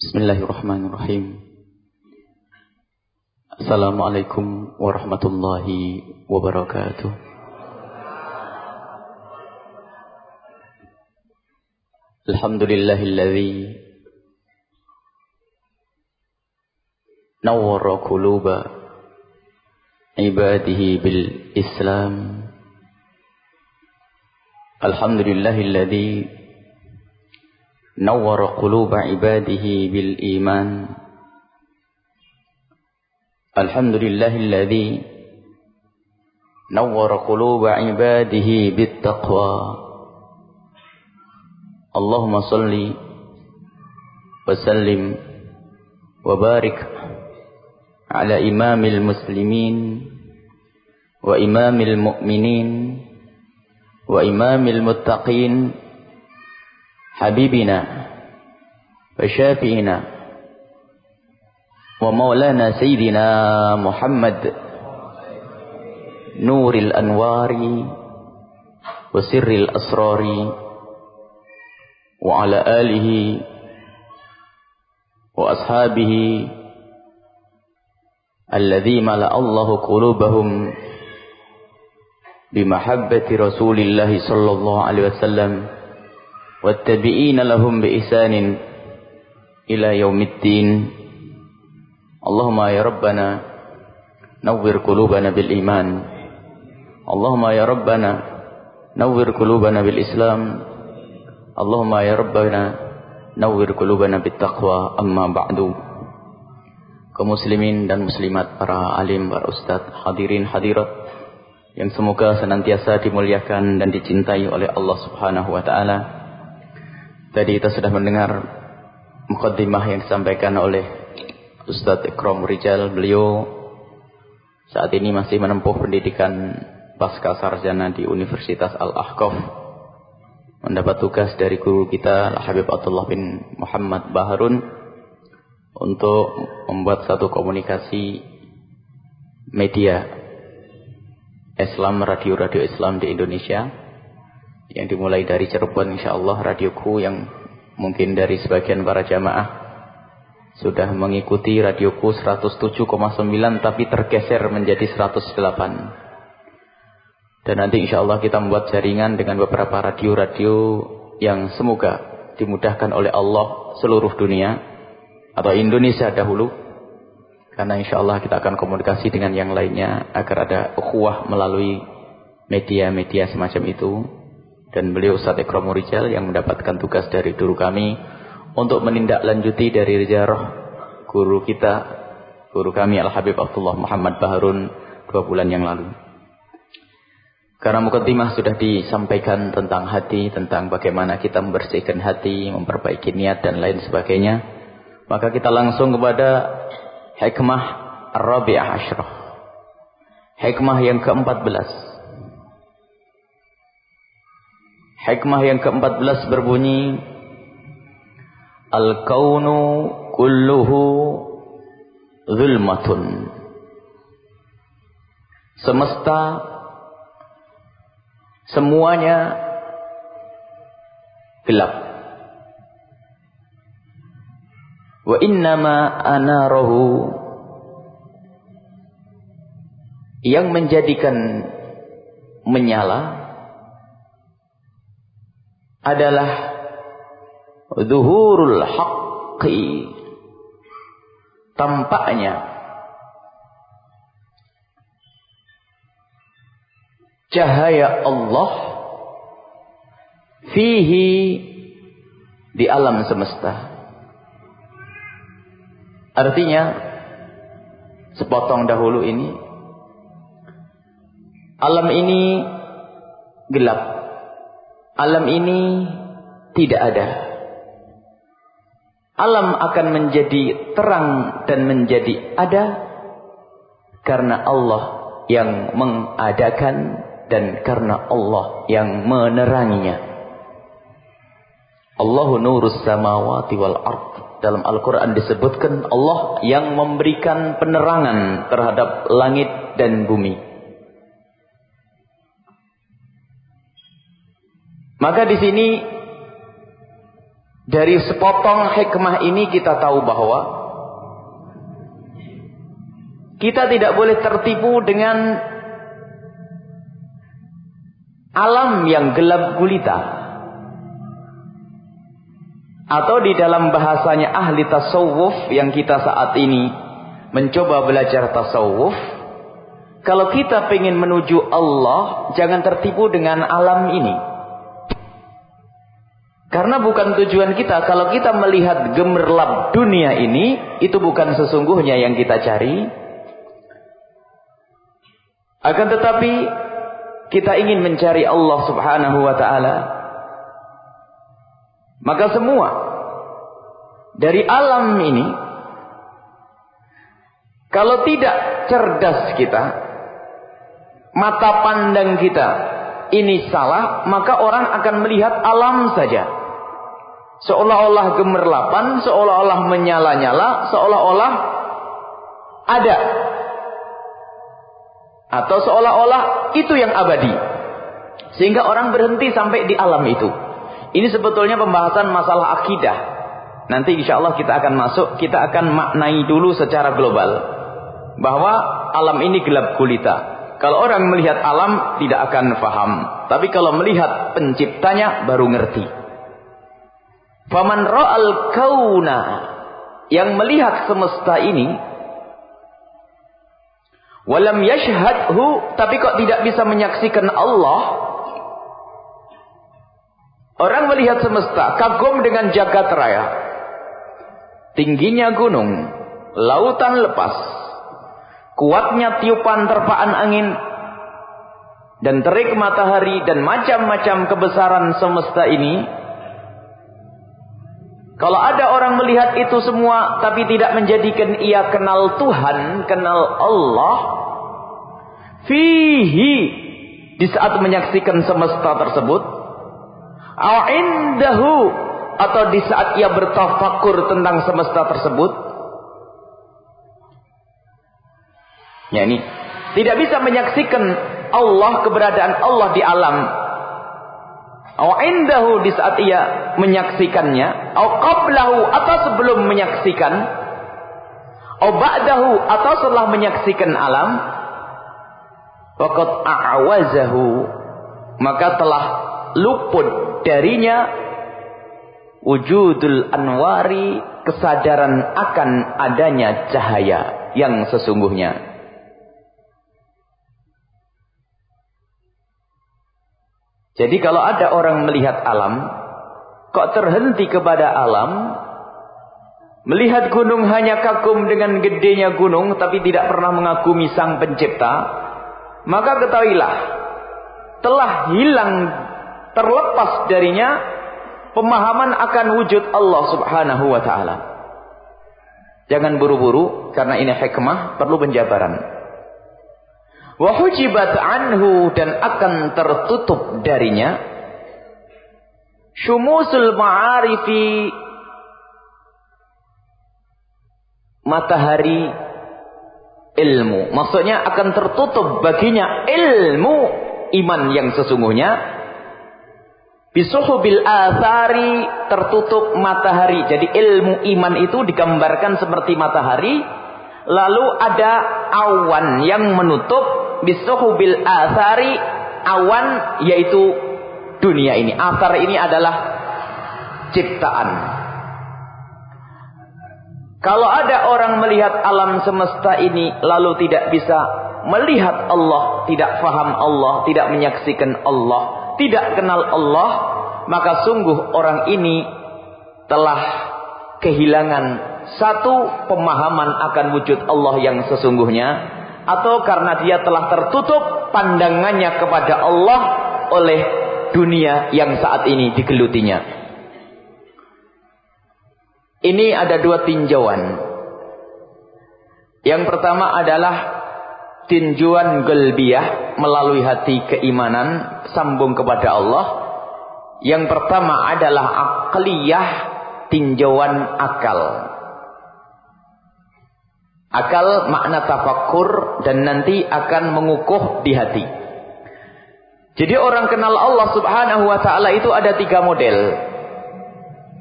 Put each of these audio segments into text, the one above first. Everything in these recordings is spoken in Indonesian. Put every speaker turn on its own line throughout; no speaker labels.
Bismillahirrahmanirrahim. Assalamualaikum warahmatullahi wabarakatuh. Alhamdulillahilladzi nawwara quluba ibadihi bil Islam. Alhamdulillahilladzi نور قلوب عباده بالإيمان. الحمد لله الذي نور قلوب عباده بالتقوى. اللهم صل وسلم وبارك على إمام المسلمين وإمام المؤمنين وإمام المتقين حبيبنا وشافينا ومولانا سيدنا محمد نور الأنوار وسر الأسرار وعلى آله وأصحابه الذي ملأ الله قلوبهم بمحبة رسول الله صلى الله عليه وسلم والتابعين لهم بإحسان إلى يوم الدين اللهم يا ربنا نور قلوبنا بالإيمان اللهم يا ربنا نور قلوبنا بالإسلام اللهم يا ربنا نور قلوبنا بالتقوى أما بعد kaum muslimin dan muslimat, para alim, para ustadz, hadirin hadirat yang semoga senantiasa dimuliakan dan dicintai oleh Allah Subhanahu wa taala. Tadi kita sudah mendengar mukaddimah yang disampaikan oleh Ustadz Ikram Rijal. Beliau saat ini masih menempuh pendidikan pasca sarjana di Universitas Al-Ahqaf. Mendapat tugas dari guru kita Habib Abdullah bin Muhammad Baharun untuk membuat satu komunikasi media Islam, radio-radio Islam di Indonesia yang dimulai dari Cirebon insyaallah radioku yang mungkin dari sebagian para jamaah sudah mengikuti radioku 107,9 tapi tergeser menjadi 108 dan nanti insyaallah kita membuat jaringan dengan beberapa radio-radio yang semoga dimudahkan oleh Allah seluruh dunia atau Indonesia dahulu. Karena insyaallah kita akan komunikasi dengan yang lainnya agar ada ukhuwah melalui media-media semacam itu dan beliau Ustaz Ikram Rijal yang mendapatkan tugas dari guru kami untuk menindaklanjuti dari rijarah guru kita, guru kami Al-Habib Abdullah Muhammad Baharun dua bulan yang lalu. Karena mukaddimah sudah disampaikan tentang hati, tentang bagaimana kita membersihkan hati, memperbaiki niat dan lain sebagainya. Maka kita langsung kepada hikmah Ar-Rabi'ah Ashrah. Hikmah yang ke-14. Hikmah yang ke-14 berbunyi Al-kaunu kulluhu zulmatun. Semesta semuanya gelap. Wa innama anarahu yang menjadikan menyala adalah zuhurul haqqi. Tampaknya cahaya Allah fihi di alam semesta. Artinya sepotong dahulu ini alam ini gelap alam ini tidak ada. Alam akan menjadi terang dan menjadi ada karena Allah yang mengadakan dan karena Allah yang meneranginya. Allahu nurus samawati wal ard. Dalam Al-Quran disebutkan Allah yang memberikan penerangan terhadap langit dan bumi. Maka di sini Dari sepotong hikmah ini kita tahu bahwa kita tidak boleh tertipu dengan alam yang gelap gulita. Atau di dalam bahasanya ahli tasawuf yang kita saat ini mencoba belajar tasawuf. Kalau kita ingin menuju Allah, jangan tertipu dengan alam ini. Karena bukan tujuan kita. Kalau kita melihat gemerlap dunia ini, itu bukan sesungguhnya yang kita cari. Akan tetapi, kita ingin mencari Allah subhanahu wa ta'ala. Maka semua, dari alam ini, kalau tidak cerdas kita, mata pandang kita ini salah, maka orang akan melihat alam saja. Seolah-olah gemerlapan, seolah-olah menyala-nyala, seolah-olah ada. Atau seolah-olah itu yang abadi. Sehingga orang berhenti sampai di alam itu. Ini sebetulnya pembahasan masalah akidah. Nanti insya Allah kita akan masuk, kita akan maknai dulu secara global. Bahwa alam ini gelap gulita. Kalau orang melihat alam tidak akan faham. Tapi kalau melihat penciptanya baru ngerti. Faman ra'al kauna yang melihat semesta ini walam yashhadhu tapi kok tidak bisa menyaksikan Allah? Orang melihat semesta kagum dengan jagat raya tingginya gunung lautan lepas kuatnya tiupan terpaan angin dan terik matahari dan macam-macam kebesaran semesta ini kalau ada orang melihat itu semua tapi tidak menjadikan ia kenal Tuhan, kenal Allah, fihi di saat menyaksikan semesta tersebut, indahu atau di saat ia bertafakur tentang semesta tersebut, ya ini tidak bisa menyaksikan Allah keberadaan Allah di alam Au indahu di saat ia menyaksikannya, au qablahu atau sebelum menyaksikan, au ba'dahu atau setelah menyaksikan alam, waqad a'wazahu maka telah luput darinya wujudul anwari kesadaran akan adanya cahaya yang sesungguhnya. Jadi kalau ada orang melihat alam, kok terhenti kepada alam, melihat gunung hanya kagum dengan gedenya gunung, tapi tidak pernah mengagumi sang pencipta, maka ketahuilah, telah hilang, terlepas darinya, pemahaman akan wujud Allah subhanahu wa ta'ala. Jangan buru-buru, karena ini hikmah, perlu penjabaran. Wahujibat anhu dan akan tertutup darinya syumusul ma'arifi matahari ilmu. Maksudnya akan tertutup baginya ilmu iman yang sesungguhnya. Bisuhubil athari tertutup matahari. Jadi ilmu iman itu digambarkan seperti matahari. Lalu ada awan yang menutup bisuhubil asari awan yaitu dunia ini. Asar ini adalah ciptaan. Kalau ada orang melihat alam semesta ini lalu tidak bisa melihat Allah, tidak faham Allah, tidak menyaksikan Allah, tidak kenal Allah, maka sungguh orang ini telah kehilangan satu pemahaman akan wujud Allah yang sesungguhnya atau karena dia telah tertutup pandangannya kepada Allah oleh dunia yang saat ini digelutinya. Ini ada dua tinjauan. Yang pertama adalah tinjauan gelbiah melalui hati keimanan sambung kepada Allah. Yang pertama adalah akliyah tinjauan akal. Akal makna tafakkur dan nanti akan mengukuh di hati. Jadi orang kenal Allah subhanahu wa ta'ala itu ada tiga model.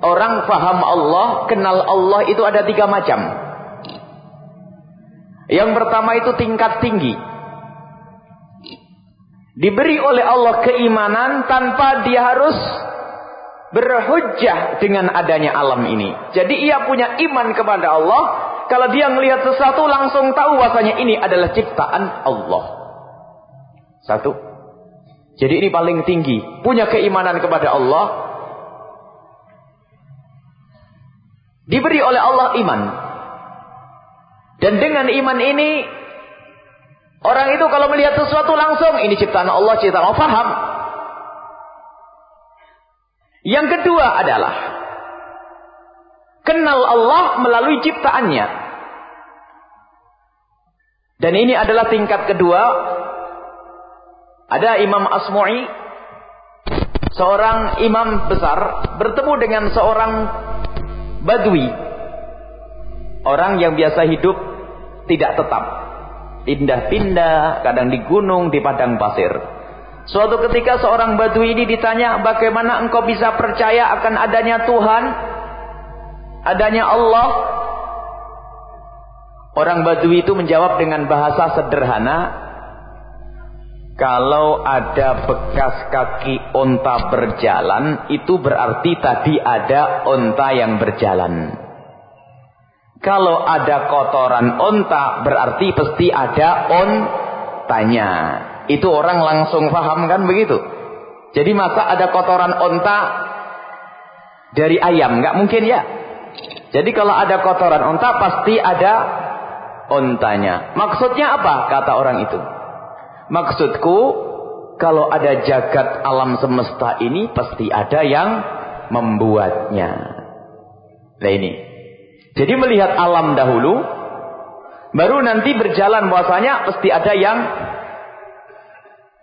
Orang faham Allah, kenal Allah itu ada tiga macam. Yang pertama itu tingkat tinggi. Diberi oleh Allah keimanan tanpa dia harus berhujjah dengan adanya alam ini. Jadi ia punya iman kepada Allah. Kalau dia melihat sesuatu langsung tahu bahasanya ini adalah ciptaan Allah. Satu. Jadi ini paling tinggi. Punya keimanan kepada Allah. Diberi oleh Allah iman. Dan dengan iman ini Orang itu kalau melihat sesuatu langsung, ini ciptaan Allah, ciptaan Allah, faham. Yang kedua adalah, kenal Allah melalui ciptaannya. Dan ini adalah tingkat kedua. Ada Imam Asmu'i, seorang imam besar, bertemu dengan seorang badui. Orang yang biasa hidup tidak tetap pindah-pindah, kadang di gunung, di padang pasir. Suatu ketika seorang batu ini ditanya, bagaimana engkau bisa percaya akan adanya Tuhan, adanya Allah? Orang Badui itu menjawab dengan bahasa sederhana, kalau ada bekas kaki onta berjalan, itu berarti tadi ada onta yang berjalan. Kalau ada kotoran onta berarti pasti ada ontanya. Itu orang langsung paham kan begitu. Jadi masa ada kotoran onta dari ayam? Nggak mungkin ya. Jadi kalau ada kotoran onta pasti ada ontanya. Maksudnya apa? Kata orang itu. Maksudku kalau ada jagat alam semesta ini pasti ada yang membuatnya. Nah ini. Jadi melihat alam dahulu, baru nanti berjalan bahwasanya pasti ada yang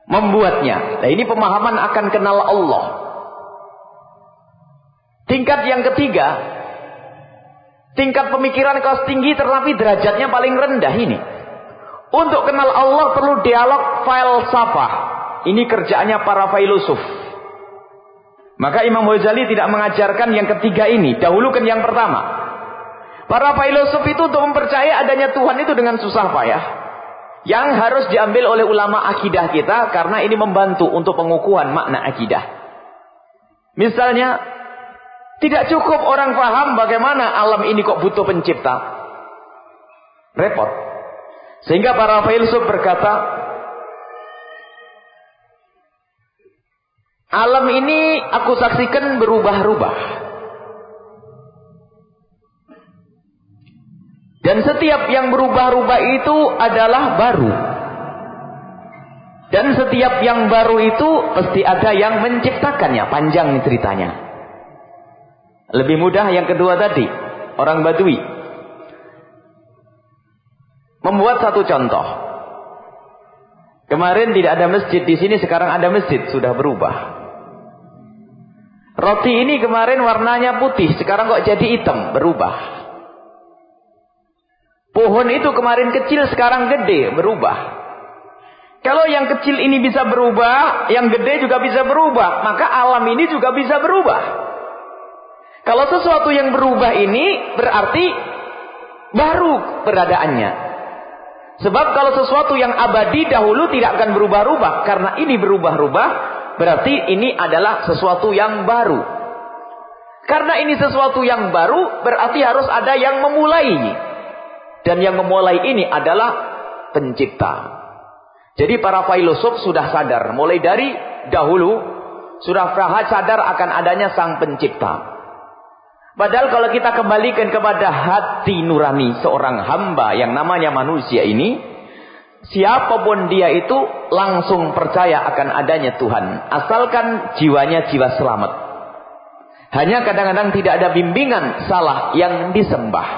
membuatnya. Nah ini pemahaman akan kenal Allah. Tingkat yang ketiga, tingkat pemikiran kelas tinggi tetapi derajatnya paling rendah ini. Untuk kenal Allah perlu dialog falsafah. Ini kerjaannya para filosof. Maka Imam Ghazali tidak mengajarkan yang ketiga ini. Dahulukan yang pertama. Para filosof itu untuk mempercayai adanya Tuhan itu dengan susah payah. Yang harus diambil oleh ulama akidah kita karena ini membantu untuk pengukuhan makna akidah. Misalnya, tidak cukup orang paham bagaimana alam ini kok butuh pencipta. Repot. Sehingga para filsuf berkata, alam ini aku saksikan berubah-ubah. Dan setiap yang berubah-ubah itu adalah baru. Dan setiap yang baru itu pasti ada yang menciptakannya. Panjang ceritanya. Lebih mudah yang kedua tadi. Orang Badui. Membuat satu contoh. Kemarin tidak ada masjid di sini, sekarang ada masjid, sudah berubah. Roti ini kemarin warnanya putih, sekarang kok jadi hitam, berubah. Pohon itu kemarin kecil, sekarang gede, berubah. Kalau yang kecil ini bisa berubah, yang gede juga bisa berubah. Maka alam ini juga bisa berubah. Kalau sesuatu yang berubah ini berarti baru peradaannya. Sebab kalau sesuatu yang abadi dahulu tidak akan berubah-ubah. Karena ini berubah-ubah, berarti ini adalah sesuatu yang baru. Karena ini sesuatu yang baru, berarti harus ada yang memulai. Dan yang memulai ini adalah pencipta. Jadi para filosof sudah sadar. Mulai dari dahulu. Sudah sadar akan adanya sang pencipta. Padahal kalau kita kembalikan kepada hati nurani seorang hamba yang namanya manusia ini. Siapa pun dia itu langsung percaya akan adanya Tuhan. Asalkan jiwanya jiwa selamat. Hanya kadang-kadang tidak ada bimbingan salah yang disembah.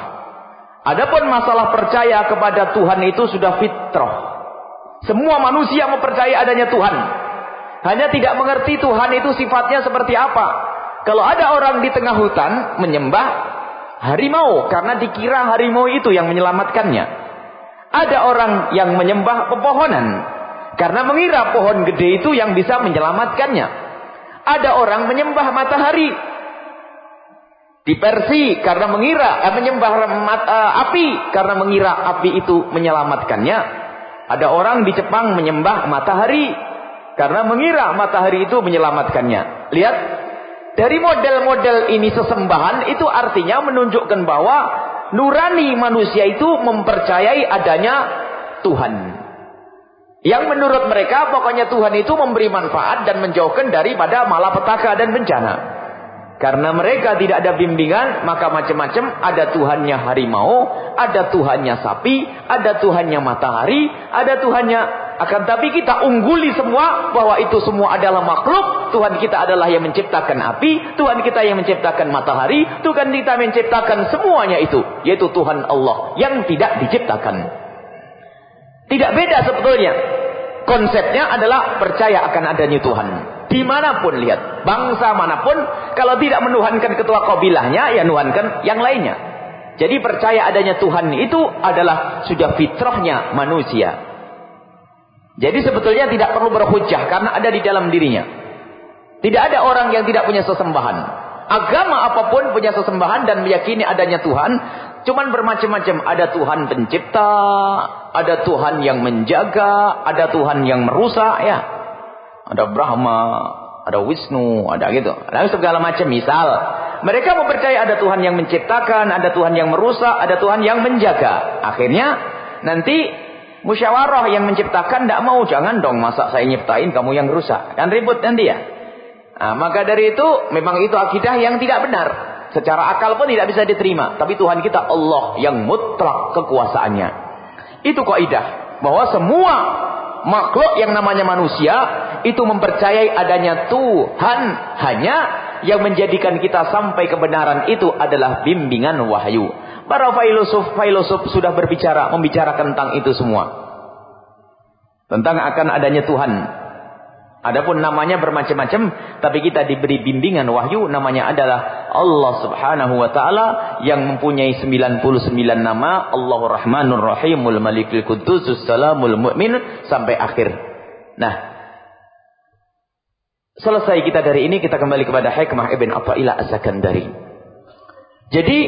Adapun masalah percaya kepada Tuhan itu sudah fitrah. Semua manusia mempercayai adanya Tuhan. Hanya tidak mengerti Tuhan itu sifatnya seperti apa. Kalau ada orang di tengah hutan menyembah harimau karena dikira harimau itu yang menyelamatkannya. Ada orang yang menyembah pepohonan karena mengira pohon gede itu yang bisa menyelamatkannya. Ada orang menyembah matahari Di karena mengira, eh, menyembah mat, uh, api karena mengira api itu menyelamatkannya. Ada orang di Jepang menyembah matahari karena mengira matahari itu menyelamatkannya. Lihat, dari model-model ini sesembahan itu artinya menunjukkan bahwa nurani manusia itu mempercayai adanya Tuhan. Yang menurut mereka pokoknya Tuhan itu memberi manfaat dan menjauhkan daripada malapetaka dan bencana. Karena mereka tidak ada bimbingan, maka macam-macam. Ada Tuhannya harimau, ada Tuhannya sapi, ada Tuhannya matahari, ada Tuhannya... Akan tapi kita ungguli semua bahwa itu semua adalah makhluk. Tuhan kita adalah yang menciptakan api, Tuhan kita yang menciptakan matahari, Tuhan kita menciptakan semuanya itu. Yaitu Tuhan Allah yang tidak diciptakan. Tidak beda sebetulnya. Konsepnya adalah percaya akan adanya Tuhan. Di mana pun lihat. Bangsa mana pun. Kalau tidak menuhankan ketua kabilahnya. Ya nuhankan yang lainnya. Jadi percaya adanya Tuhan itu adalah sudah fitrahnya manusia. Jadi sebetulnya tidak perlu berhujah. Karena ada di dalam dirinya. Tidak ada orang yang tidak punya sesembahan. Agama apa pun punya sesembahan dan meyakini adanya Tuhan. Cuman bermacam-macam. Ada Tuhan pencipta. Ada Tuhan yang menjaga. Ada Tuhan yang merusak. Ya ada Brahma, ada Wisnu, ada gitu. Ada segala macam misal. Mereka mempercayai ada Tuhan yang menciptakan, ada Tuhan yang merusak, ada Tuhan yang menjaga. Akhirnya nanti musyawarah yang menciptakan tidak mau. Jangan dong masa saya nyiptain kamu yang rusak. Kan ribut nanti ya. Nah, maka dari itu memang itu akidah yang tidak benar. Secara akal pun tidak bisa diterima. Tapi Tuhan kita Allah yang mutlak kekuasaannya. Itu kaidah bahwa semua makhluk yang namanya manusia itu mempercayai adanya Tuhan hanya yang menjadikan kita sampai kebenaran itu adalah bimbingan wahyu. Para filosof-filosof sudah berbicara, membicarakan tentang itu semua. Tentang akan adanya Tuhan. Adapun namanya bermacam-macam, tapi kita diberi bimbingan wahyu namanya adalah Allah Subhanahu wa taala yang mempunyai 99 nama, Allahur Rahmanur Rahimul Malikul Quddus Salamul Mu'min sampai akhir. Nah, selesai kita dari ini kita kembali kepada hikmah Ibn Athaillah As-Sakandari. Jadi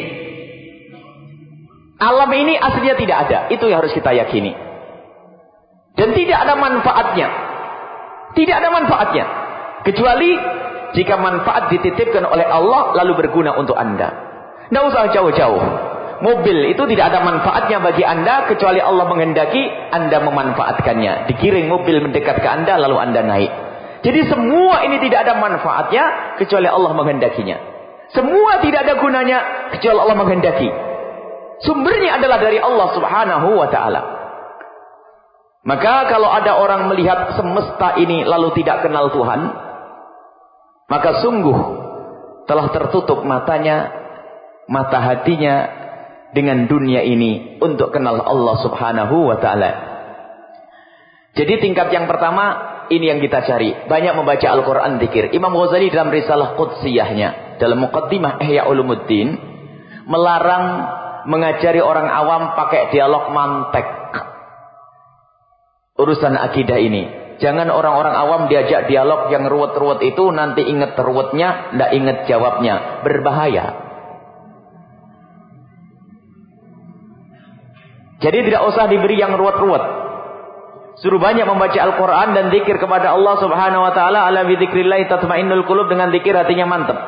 alam ini aslinya tidak ada, itu yang harus kita yakini. Dan tidak ada manfaatnya. Tidak ada manfaatnya. Kecuali jika manfaat dititipkan oleh Allah lalu berguna untuk anda. Tidak usah jauh-jauh. Mobil itu tidak ada manfaatnya bagi anda kecuali Allah menghendaki anda memanfaatkannya. Dikiring mobil mendekat ke anda lalu anda naik. Jadi semua ini tidak ada manfaatnya kecuali Allah menghendakinya. Semua tidak ada gunanya kecuali Allah menghendaki. Sumbernya adalah dari Allah Subhanahu wa taala. Maka kalau ada orang melihat semesta ini lalu tidak kenal Tuhan, maka sungguh telah tertutup matanya, mata hatinya dengan dunia ini untuk kenal Allah Subhanahu wa taala. Jadi tingkat yang pertama ini yang kita cari. Banyak membaca Al-Qur'an zikir. Imam Ghazali dalam risalah Qudsiyahnya, dalam muqaddimah Ihya Ulumuddin melarang mengajari orang awam pakai dialog mantek urusan akidah ini. Jangan orang-orang awam diajak dialog yang ruwet-ruwet itu nanti ingat ruwetnya, tidak ingat jawabnya. Berbahaya. Jadi tidak usah diberi yang ruwet-ruwet. Suruh banyak membaca Al-Quran dan zikir kepada Allah subhanahu wa ta'ala. Ala bidhikrillahi tatma'innul kulub dengan zikir hatinya mantap.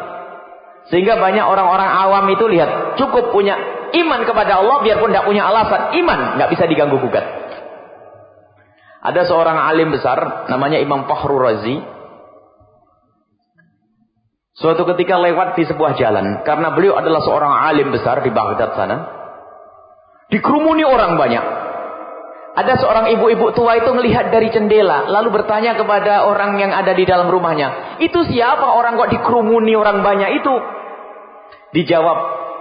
Sehingga banyak orang-orang awam itu lihat. Cukup punya iman kepada Allah biarpun tidak punya alasan. Iman nggak bisa diganggu gugat. Ada seorang alim besar namanya Imam Fahru Razi. Suatu ketika lewat di sebuah jalan karena beliau adalah seorang alim besar di Baghdad sana. Dikerumuni orang banyak. Ada seorang ibu-ibu tua itu melihat dari jendela lalu bertanya kepada orang yang ada di dalam rumahnya, "Itu siapa orang kok dikerumuni orang banyak itu?" Dijawab,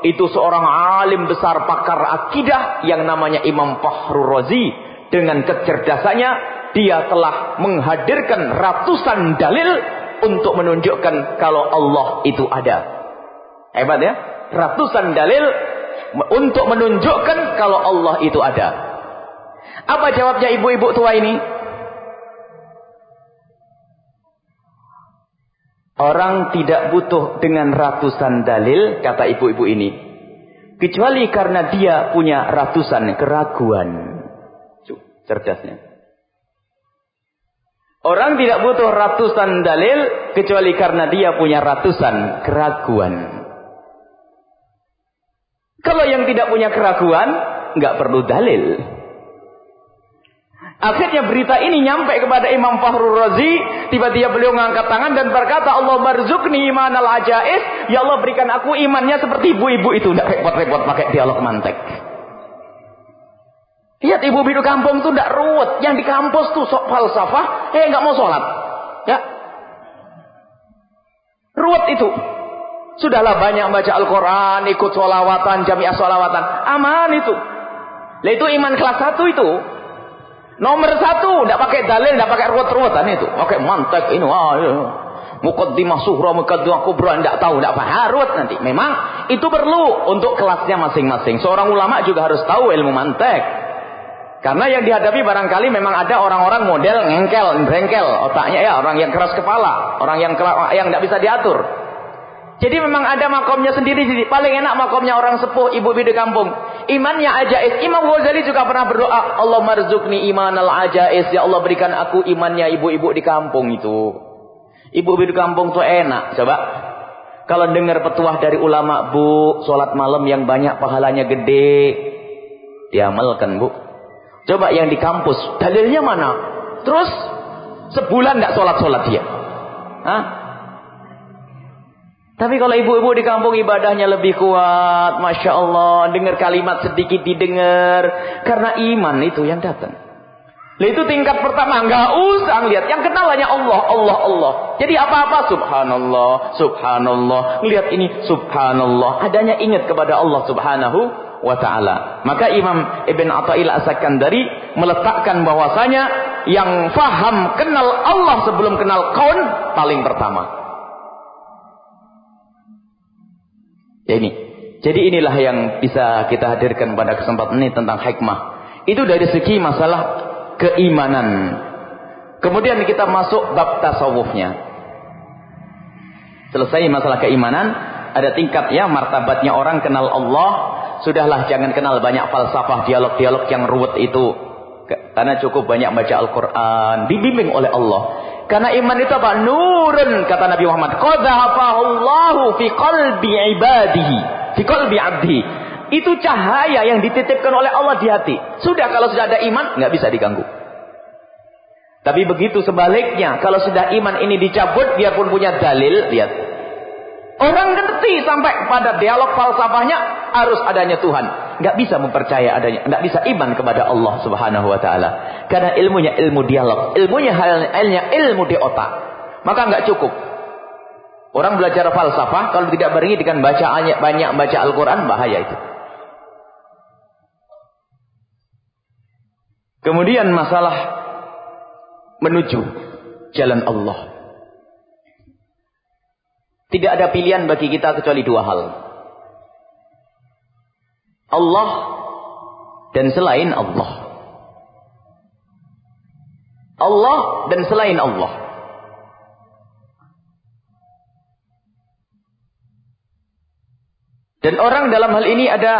"Itu seorang alim besar pakar akidah yang namanya Imam Fahru Razi dengan kecerdasannya, dia telah menghadirkan ratusan dalil untuk menunjukkan kalau Allah itu ada. Hebat ya? Ratusan dalil untuk menunjukkan kalau Allah itu ada. Apa jawabnya ibu-ibu tua ini? Orang tidak butuh dengan ratusan dalil, kata ibu-ibu ini. Kecuali karena dia punya ratusan keraguan. Cerdasnya. Orang tidak butuh ratusan dalil, kecuali karena dia punya ratusan keraguan. Kalau yang tidak punya keraguan, nggak perlu dalil. Akhirnya berita ini nyampe kepada Imam Fahrul Razi. Tiba-tiba beliau mengangkat tangan dan berkata, Allah marzukni iman al ajais. Ya Allah berikan aku imannya seperti ibu-ibu itu. Tidak repot-repot pakai dialog mantek. Lihat ibu ibu kampung itu tidak ruwet. Yang di kampus tuh sok falsafah. Eh nggak mau sholat. Ya. Ruwet itu. Sudahlah banyak baca Al-Quran, ikut sholawatan, jamiah sholawatan. Aman itu. Lah itu iman kelas satu itu. Nomor satu, tidak pakai dalil, tidak pakai ruwet-ruwetan itu. Pakai mantek ini, wah, ya. Mukaddimah suhra, mukaddimah kubra, tidak tahu, tidak apa Ruwet nanti. Memang itu perlu untuk kelasnya masing-masing. Seorang ulama juga harus tahu ilmu mantek. Karena yang dihadapi barangkali memang ada orang-orang model ngengkel, brengkel otaknya ya, orang yang keras kepala, orang yang yang tidak bisa diatur. Jadi memang ada makomnya sendiri. Jadi paling enak makomnya orang sepuh, ibu ibu di kampung. Imannya ajais. Imam Ghazali juga pernah berdoa, Allah marzukni iman al ajais. Ya Allah berikan aku imannya ibu-ibu di kampung itu. Ibu-ibu kampung tuh enak. Coba. Kalau dengar petuah dari ulama, Bu, sholat malam yang banyak pahalanya gede. Diamalkan, Bu. Coba yang di kampus, dalilnya mana? Terus sebulan tidak sholat-sholat dia. Hah? Tapi kalau ibu-ibu di kampung ibadahnya lebih kuat, masya Allah, dengar kalimat sedikit didengar, karena iman itu yang datang. Itu tingkat pertama, nggak usah lihat, yang kenal hanya Allah, Allah, Allah. Jadi apa-apa, Subhanallah, Subhanallah, lihat ini, Subhanallah. Adanya ingat kepada Allah Subhanahu wa taala. Maka Imam Ibn Athail As-Sakandari meletakkan bahwasanya yang faham kenal Allah sebelum kenal kaun paling pertama. Ya ini. Jadi inilah yang bisa kita hadirkan pada kesempatan ini tentang hikmah. Itu dari segi masalah keimanan. Kemudian kita masuk bab tasawufnya. Selesai masalah keimanan, ada tingkat ya martabatnya orang kenal Allah. Sudahlah jangan kenal banyak falsafah, dialog-dialog yang ruwet itu. Karena cukup banyak baca Al-Quran, dibimbing oleh Allah. Karena iman itu apa? Nurun kata Nabi Muhammad. Qadhafahullahu fi qalbi ibadihi, fi qalbi abdi. Itu cahaya yang dititipkan oleh Allah di hati. Sudah kalau sudah ada iman nggak bisa diganggu. Tapi begitu sebaliknya, kalau sudah iman ini dicabut, biarpun punya dalil, lihat. Orang ngerti sampai pada dialog falsafahnya harus adanya Tuhan nggak bisa mempercaya adanya, nggak bisa iman kepada Allah Subhanahu wa taala. Karena ilmunya ilmu dialog, ilmunya halnya ilmu di otak. Maka nggak cukup. Orang belajar falsafah kalau tidak beringi dengan bacaannya banyak baca Al-Qur'an bahaya itu. Kemudian masalah menuju jalan Allah. Tidak ada pilihan bagi kita kecuali dua hal. Allah dan selain Allah. Allah dan selain Allah. Dan orang dalam hal ini ada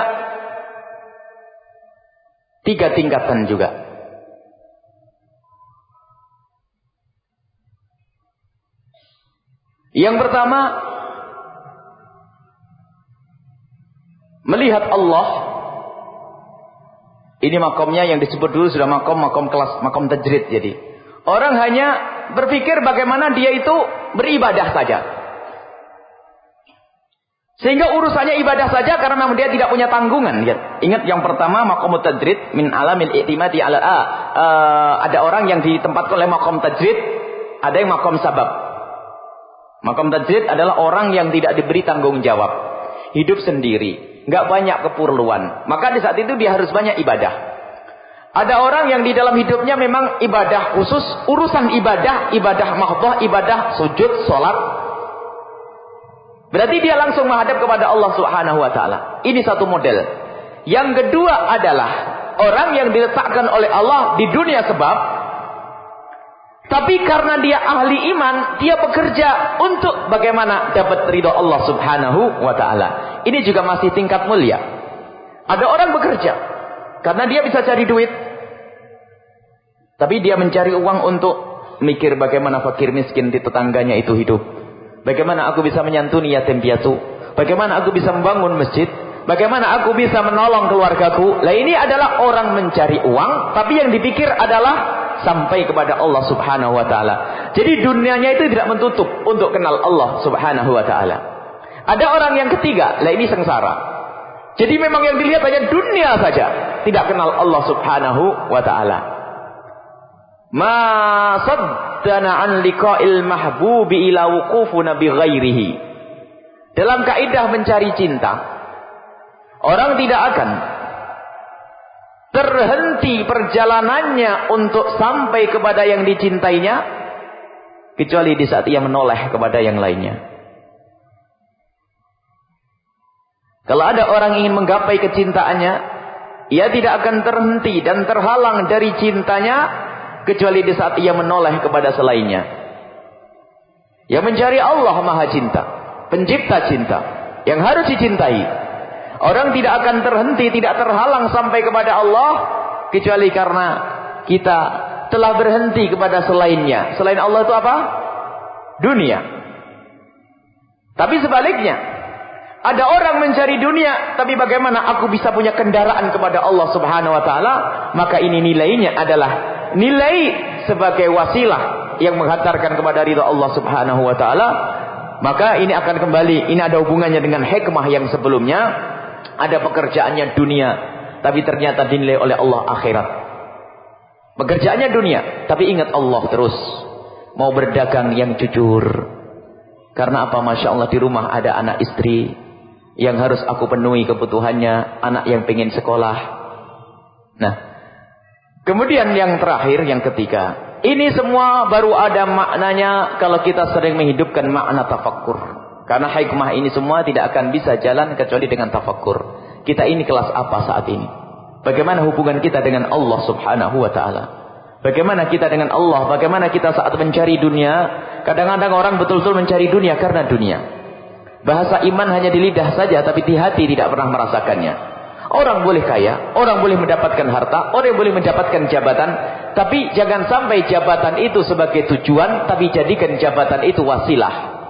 tiga tingkatan juga. Yang pertama, Melihat Allah ini makomnya yang disebut dulu sudah makom makom kelas makom tajrid jadi. Orang hanya berpikir bagaimana dia itu beribadah saja. Sehingga urusannya ibadah saja karena dia tidak punya tanggungan lihat. Ingat yang pertama makom tajrid min alamil i'timadi ala a. Uh, ada orang yang ditempatkan oleh makom tajrid ada yang makom sabab makom tajrid adalah orang yang tidak diberi tanggung jawab hidup sendiri nggak banyak keperluan. Maka di saat itu dia harus banyak ibadah. Ada orang yang di dalam hidupnya memang ibadah khusus, urusan ibadah, ibadah mahdoh, ibadah sujud, sholat. Berarti dia langsung menghadap kepada Allah Subhanahu wa taala. Ini satu model. Yang kedua adalah orang yang diletakkan oleh Allah di dunia sebab Tapi karena dia ahli iman, dia bekerja untuk bagaimana dapat ridho Allah subhanahu wa ta'ala. Ini juga masih tingkat mulia. Ada orang bekerja. Karena dia bisa cari duit. Tapi dia mencari uang untuk mikir bagaimana fakir miskin di tetangganya itu hidup. Bagaimana aku bisa menyantuni yatim piatu. Bagaimana aku bisa membangun masjid. Bagaimana aku bisa menolong keluargaku. Lah ini adalah orang mencari uang. Tapi yang dipikir adalah sampai kepada Allah Subhanahu wa taala. Jadi dunianya itu tidak menutup untuk kenal Allah Subhanahu wa taala. Ada orang yang ketiga, lah ini sengsara. Jadi memang yang dilihat hanya dunia saja, tidak kenal Allah Subhanahu wa taala. Ma saddana an liqa'il mahbubi ila wuqufuna bi ghairihi. Dalam kaidah mencari cinta, orang tidak akan terhenti perjalanannya untuk sampai kepada yang dicintainya kecuali di saat ia menoleh kepada yang lainnya. Kalau ada orang ingin menggapai kecintaannya, ia tidak akan terhenti dan terhalang dari cintanya kecuali di saat ia menoleh kepada selainnya. Yang mencari Allah Maha Cinta, pencipta cinta yang harus dicintai. Orang tidak akan terhenti, tidak terhalang sampai kepada Allah kecuali karena kita telah berhenti kepada selainnya. Selain Allah itu apa? Dunia. Tapi sebaliknya, ada orang mencari dunia, tapi bagaimana aku bisa punya kendaraan kepada Allah Subhanahu wa taala? Maka ini nilainya adalah nilai sebagai wasilah yang menghantarkan kepada ridha Allah Subhanahu wa taala. Maka ini akan kembali, ini ada hubungannya dengan hikmah yang sebelumnya ada pekerjaannya dunia, tapi ternyata dinilai oleh Allah akhirat. Pekerjaannya dunia, tapi ingat Allah terus. Mau berdagang yang jujur. Karena apa? Masya Allah di rumah ada anak istri yang harus aku penuhi kebutuhannya. Anak yang pengen sekolah. Nah, kemudian yang terakhir, yang ketiga. Ini semua baru ada maknanya kalau kita sering menghidupkan makna tafakkur. Karena hikmah ini semua tidak akan bisa jalan kecuali dengan tafakkur. Kita ini kelas apa saat ini? Bagaimana hubungan kita dengan Allah subhanahu wa ta'ala? Bagaimana kita dengan Allah? Bagaimana kita saat mencari dunia? Kadang-kadang orang betul-betul mencari dunia karena dunia. Bahasa iman hanya di lidah saja, tapi di hati tidak pernah merasakannya. Orang boleh kaya, orang boleh mendapatkan harta, orang boleh mendapatkan jabatan. Tapi jangan sampai jabatan itu sebagai tujuan, tapi jadikan jabatan itu wasilah.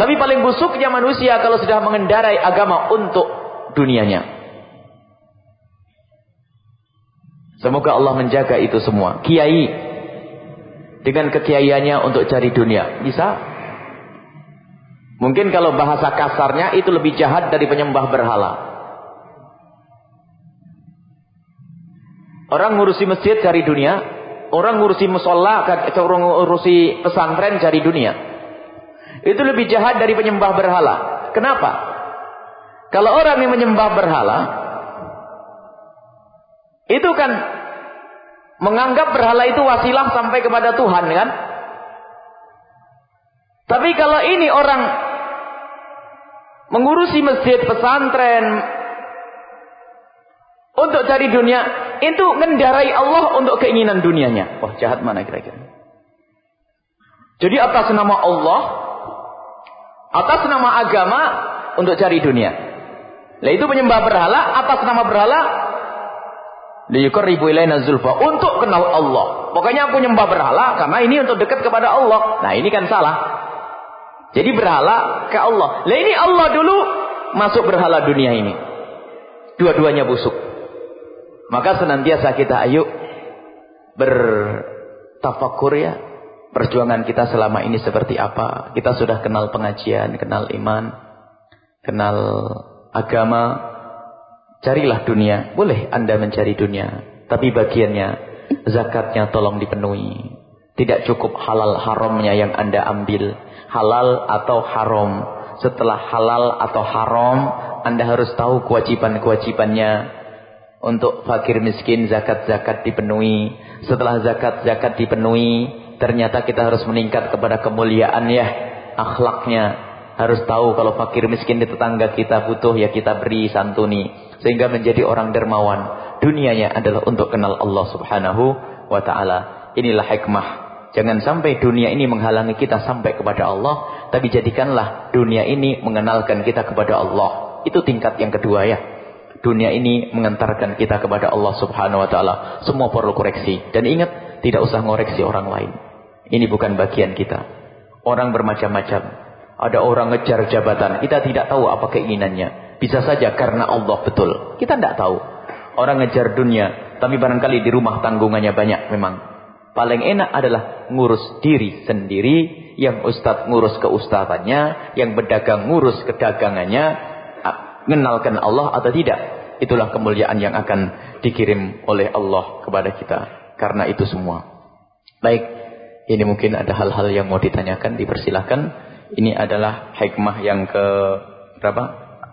Tapi paling busuknya manusia kalau sudah mengendarai agama untuk dunianya. Semoga Allah menjaga itu semua. Kiai dengan kekiaiannya untuk cari dunia. Bisa? Mungkin kalau bahasa kasarnya itu lebih jahat dari penyembah berhala. Orang ngurusi masjid cari dunia, orang ngurusi musola, orang ngurusi pesantren cari dunia. Itu lebih jahat dari penyembah berhala. Kenapa? Kalau orang yang menyembah berhala, itu kan menganggap berhala itu wasilah sampai kepada Tuhan kan? Tapi kalau ini orang mengurusi masjid, pesantren, untuk cari dunia, itu mengendarai Allah untuk keinginan dunianya. Wah, jahat mana kira-kira? Jadi atas nama Allah, atas nama agama untuk cari dunia. Lah itu penyembah berhala atas nama berhala liyuqarribu ilaina zulfa untuk kenal Allah. Pokoknya aku nyembah berhala karena ini untuk dekat kepada Allah. Nah, ini kan salah. Jadi berhala ke Allah. Lah ini Allah dulu masuk berhala dunia ini. Dua-duanya busuk. Maka senantiasa kita ayo bertafakur ya perjuangan kita selama ini seperti apa. Kita sudah kenal pengajian, kenal iman, kenal agama. Carilah dunia. Boleh Anda mencari dunia. Tapi bagiannya, zakatnya tolong dipenuhi. Tidak cukup halal haramnya yang Anda ambil. Halal atau haram. Setelah halal atau haram, Anda harus tahu kewajiban-kewajibannya. Untuk fakir miskin zakat-zakat dipenuhi. Setelah zakat-zakat dipenuhi, Ternyata kita harus meningkat kepada kemuliaan ya. Akhlaknya. Harus tahu kalau fakir miskin di tetangga kita butuh ya kita beri santuni. Sehingga menjadi orang dermawan. Dunianya adalah untuk kenal Allah subhanahu wa ta'ala. inilah hikmah. Jangan sampai dunia ini menghalangi kita sampai kepada Allah. Tapi jadikanlah dunia ini mengenalkan kita kepada Allah. Itu tingkat yang kedua ya. Dunia ini mengantarkan kita kepada Allah subhanahu wa ta'ala. Semua perlu koreksi. Dan ingat, tidak usah ngoreksi orang lain. Ini bukan bagian kita. Orang bermacam-macam. Ada orang ngejar jabatan. Kita tidak tahu apa keinginannya. Bisa saja karena Allah betul. Kita tidak tahu. Orang ngejar dunia. Tapi barangkali di rumah tanggungannya banyak memang. Paling enak adalah ngurus diri sendiri. Yang ustadz ngurus keustadannya. Yang berdagang ngurus kedagangannya. Mengenalkan Allah atau tidak. Itulah kemuliaan yang akan dikirim oleh Allah kepada kita. Karena itu semua. Baik. Ini mungkin ada hal-hal yang mau ditanyakan. Dipersilahkan. Ini adalah hikmah yang ke berapa?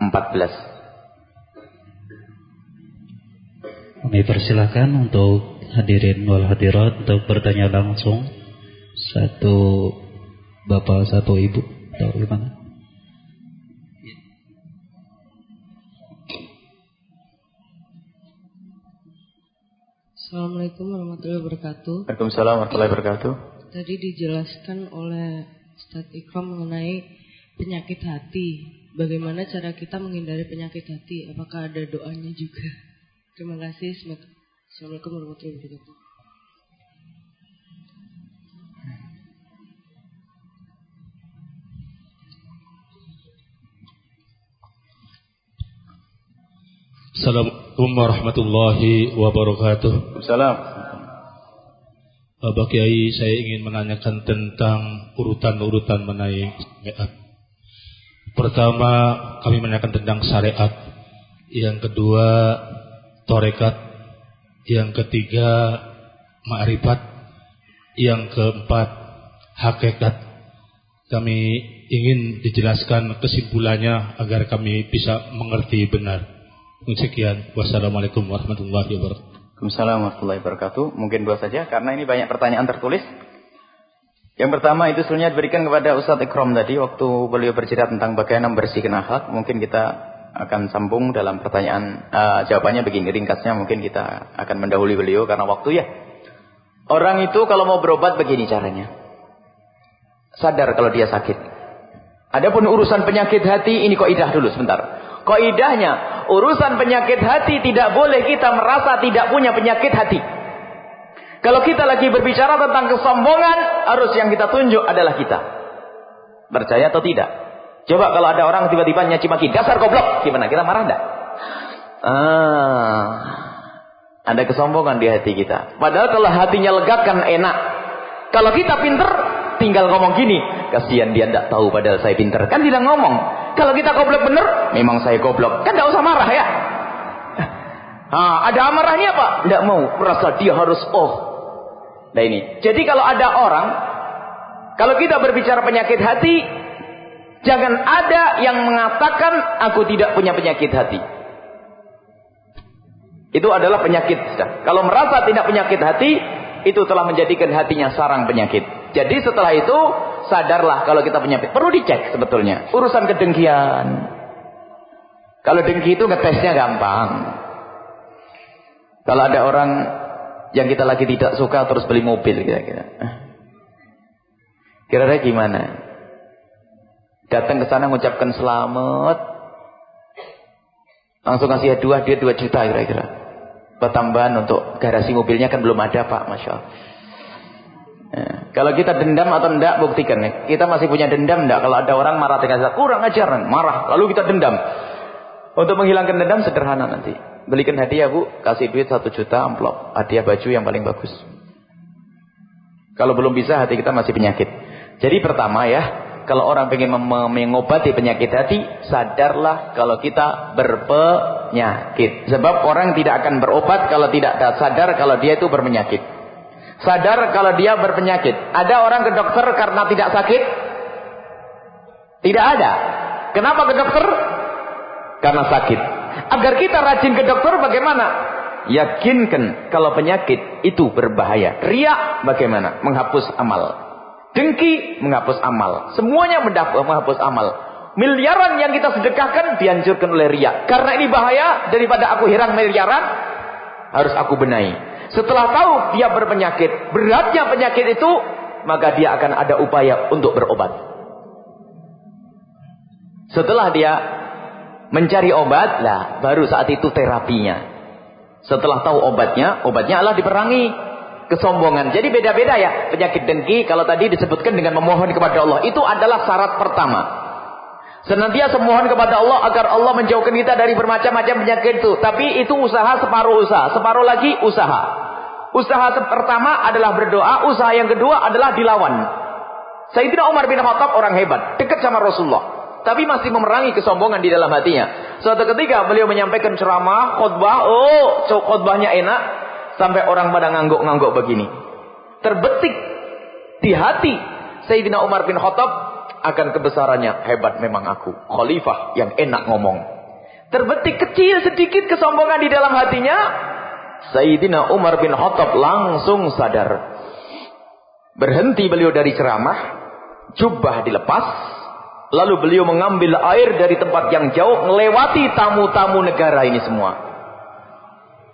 14.
Kami persilahkan untuk hadirin wal hadirat untuk bertanya langsung. Satu bapak, satu ibu. Atau gimana?
Assalamualaikum warahmatullahi wabarakatuh.
Waalaikumsalam warahmatullahi wabarakatuh.
Tadi dijelaskan oleh Ustadz Ikram mengenai penyakit hati. Bagaimana cara kita menghindari penyakit hati? Apakah ada doanya juga? Terima kasih. Assalamualaikum warahmatullahi wabarakatuh.
Assalamualaikum warahmatullahi wabarakatuh.
Salam.
Bapak Kiai, saya ingin menanyakan tentang urutan-urutan menaik syariat. Pertama, kami menanyakan tentang syariat. Yang kedua, torekat, yang ketiga ma'rifat, yang keempat hakikat. Kami ingin dijelaskan kesimpulannya agar kami bisa mengerti benar. Sekian. Wassalamualaikum warahmatullahi wabarakatuh.
Waalaikumsalam warahmatullahi wabarakatuh. Mungkin dua saja karena ini banyak pertanyaan tertulis. Yang pertama itu sebenarnya diberikan kepada Ustadz Ikram tadi waktu beliau bercerita tentang bagaimana membersihkan akhlak. Mungkin kita akan sambung dalam pertanyaan uh, jawabannya begini ringkasnya mungkin kita akan mendahului beliau karena waktu ya. Orang itu kalau mau berobat begini caranya. Sadar kalau dia sakit. Adapun urusan penyakit hati ini kok idah dulu sebentar. Kok idahnya urusan penyakit hati tidak boleh kita merasa tidak punya penyakit hati. Kalau kita lagi berbicara tentang kesombongan, harus yang kita tunjuk adalah kita. Percaya atau tidak? Coba kalau ada orang tiba-tiba nyaci maki, dasar goblok, gimana? Kita marah enggak? Ah, ada kesombongan di hati kita. Padahal kalau hatinya legakan enak. Kalau kita pinter, tinggal ngomong gini. Kasihan dia tidak tahu padahal saya pinter. Kan tidak ngomong. Kalau kita goblok bener, memang saya goblok. Kan tidak usah marah ya. Ah, ada amarahnya apa? Tidak mau. Merasa dia harus oh. Nah ini. Jadi kalau ada orang, kalau kita berbicara penyakit hati, Jangan ada yang mengatakan aku tidak punya penyakit hati. Itu adalah penyakit. Kalau merasa tidak penyakit hati, itu telah menjadikan hatinya sarang penyakit. Jadi setelah itu, sadarlah kalau kita penyakit. Perlu dicek sebetulnya. Urusan kedengkian. Kalau dengki itu ngetesnya gampang. Kalau ada orang yang kita lagi tidak suka terus beli mobil kira-kira. Kira-kira gimana? Datang ke sana mengucapkan selamat. Langsung kasih hadiah dia 2 juta kira-kira. Pertambahan untuk garasi mobilnya kan belum ada Pak, Masya Allah. Ya. Kalau kita dendam atau tidak buktikan. Kita masih punya dendam tidak? Kalau ada orang marah dengan kita, kurang ajar, marah. Lalu kita dendam. Untuk menghilangkan dendam sederhana nanti. Belikan hadiah bu, kasih duit satu juta amplop. Hadiah baju yang paling bagus. Kalau belum bisa hati kita masih penyakit. Jadi pertama ya, kalau orang ingin mengobati penyakit hati, sadarlah kalau kita berpenyakit. Sebab orang tidak akan berobat kalau tidak sadar kalau dia itu berpenyakit. Sadar kalau dia berpenyakit. Ada orang ke dokter karena tidak sakit? Tidak ada. Kenapa ke dokter? Karena sakit. Agar kita rajin ke dokter bagaimana? Yakinkan kalau penyakit itu berbahaya. Riak bagaimana? Menghapus amal. Dengki menghapus amal. Semuanya menghapus amal. Miliaran yang kita sedekahkan dianjurkan oleh ria. Karena ini bahaya daripada aku hirang miliaran. Harus aku benahi. Setelah tahu dia berpenyakit, beratnya penyakit itu, maka dia akan ada upaya untuk berobat. Setelah dia mencari obat, lah baru saat itu terapinya. Setelah tahu obatnya, obatnya adalah diperangi kesombongan. Jadi beda-beda ya. Penyakit dengki kalau tadi disebutkan dengan memohon kepada Allah. Itu adalah syarat pertama. Senantiasa memohon kepada Allah agar Allah menjauhkan kita dari bermacam-macam penyakit itu. Tapi itu usaha separuh usaha. Separuh lagi usaha. Usaha pertama adalah berdoa. Usaha yang kedua adalah dilawan. Sayyidina Umar bin Khattab orang hebat. Dekat sama Rasulullah tapi masih memerangi kesombongan di dalam hatinya. Suatu ketika beliau menyampaikan ceramah, khutbah, oh, khutbahnya enak sampai orang pada ngangguk-ngangguk begini. Terbetik di hati Sayyidina Umar bin Khattab akan kebesarannya hebat memang aku, khalifah yang enak ngomong. Terbetik kecil sedikit kesombongan di dalam hatinya, Sayyidina Umar bin Khattab langsung sadar. Berhenti beliau dari ceramah, jubah dilepas, Lalu beliau mengambil air dari tempat yang jauh, melewati tamu-tamu negara ini semua.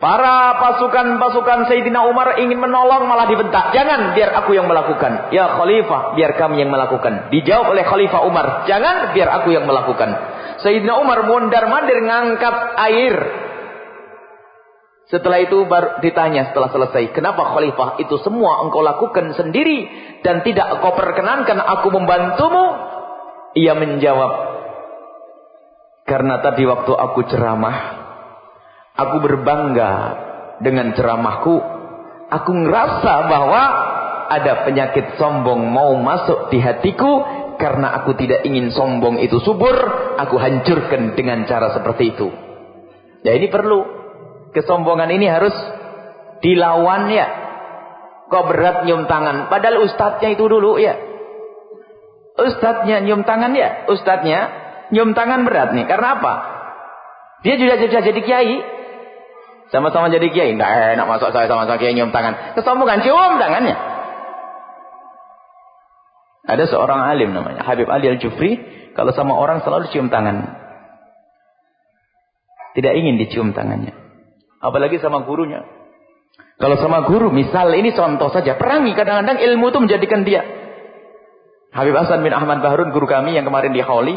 Para pasukan-pasukan Sayyidina Umar ingin menolong malah dibentak. Jangan biar aku yang melakukan. Ya khalifah, biar kami yang melakukan. Dijawab oleh khalifah Umar. Jangan biar aku yang melakukan. Sayyidina Umar mondar-mandir ngangkat air. Setelah itu baru ditanya setelah selesai. Kenapa khalifah itu semua engkau lakukan sendiri. Dan tidak kau perkenankan aku membantumu. Ia menjawab, karena tadi waktu aku ceramah, aku berbangga dengan ceramahku. Aku ngerasa bahwa ada penyakit sombong mau masuk di hatiku karena aku tidak ingin sombong itu subur, aku hancurkan dengan cara seperti itu. Ya ini perlu. Kesombongan ini harus dilawan ya. Kok berat nyium tangan, padahal ustadznya itu dulu ya. Ustadznya nyium tangan ya, ustadznya nyium tangan berat nih. Karena apa? Dia juga bisa jadi kiai. Sama-sama jadi kiai. Nggak enak masuk saya sama-sama kiai nyium tangan. Kesombongan, cium tangannya. Ada seorang alim namanya, Habib Ali Al-Jufri. Kalau sama orang selalu cium tangan. Tidak ingin dicium tangannya. Apalagi sama gurunya. Kalau sama guru, misal ini contoh saja. Perangi kadang-kadang ilmu itu menjadikan dia Habib Hasan bin Ahmad Bahrun, guru kami yang kemarin di Holi.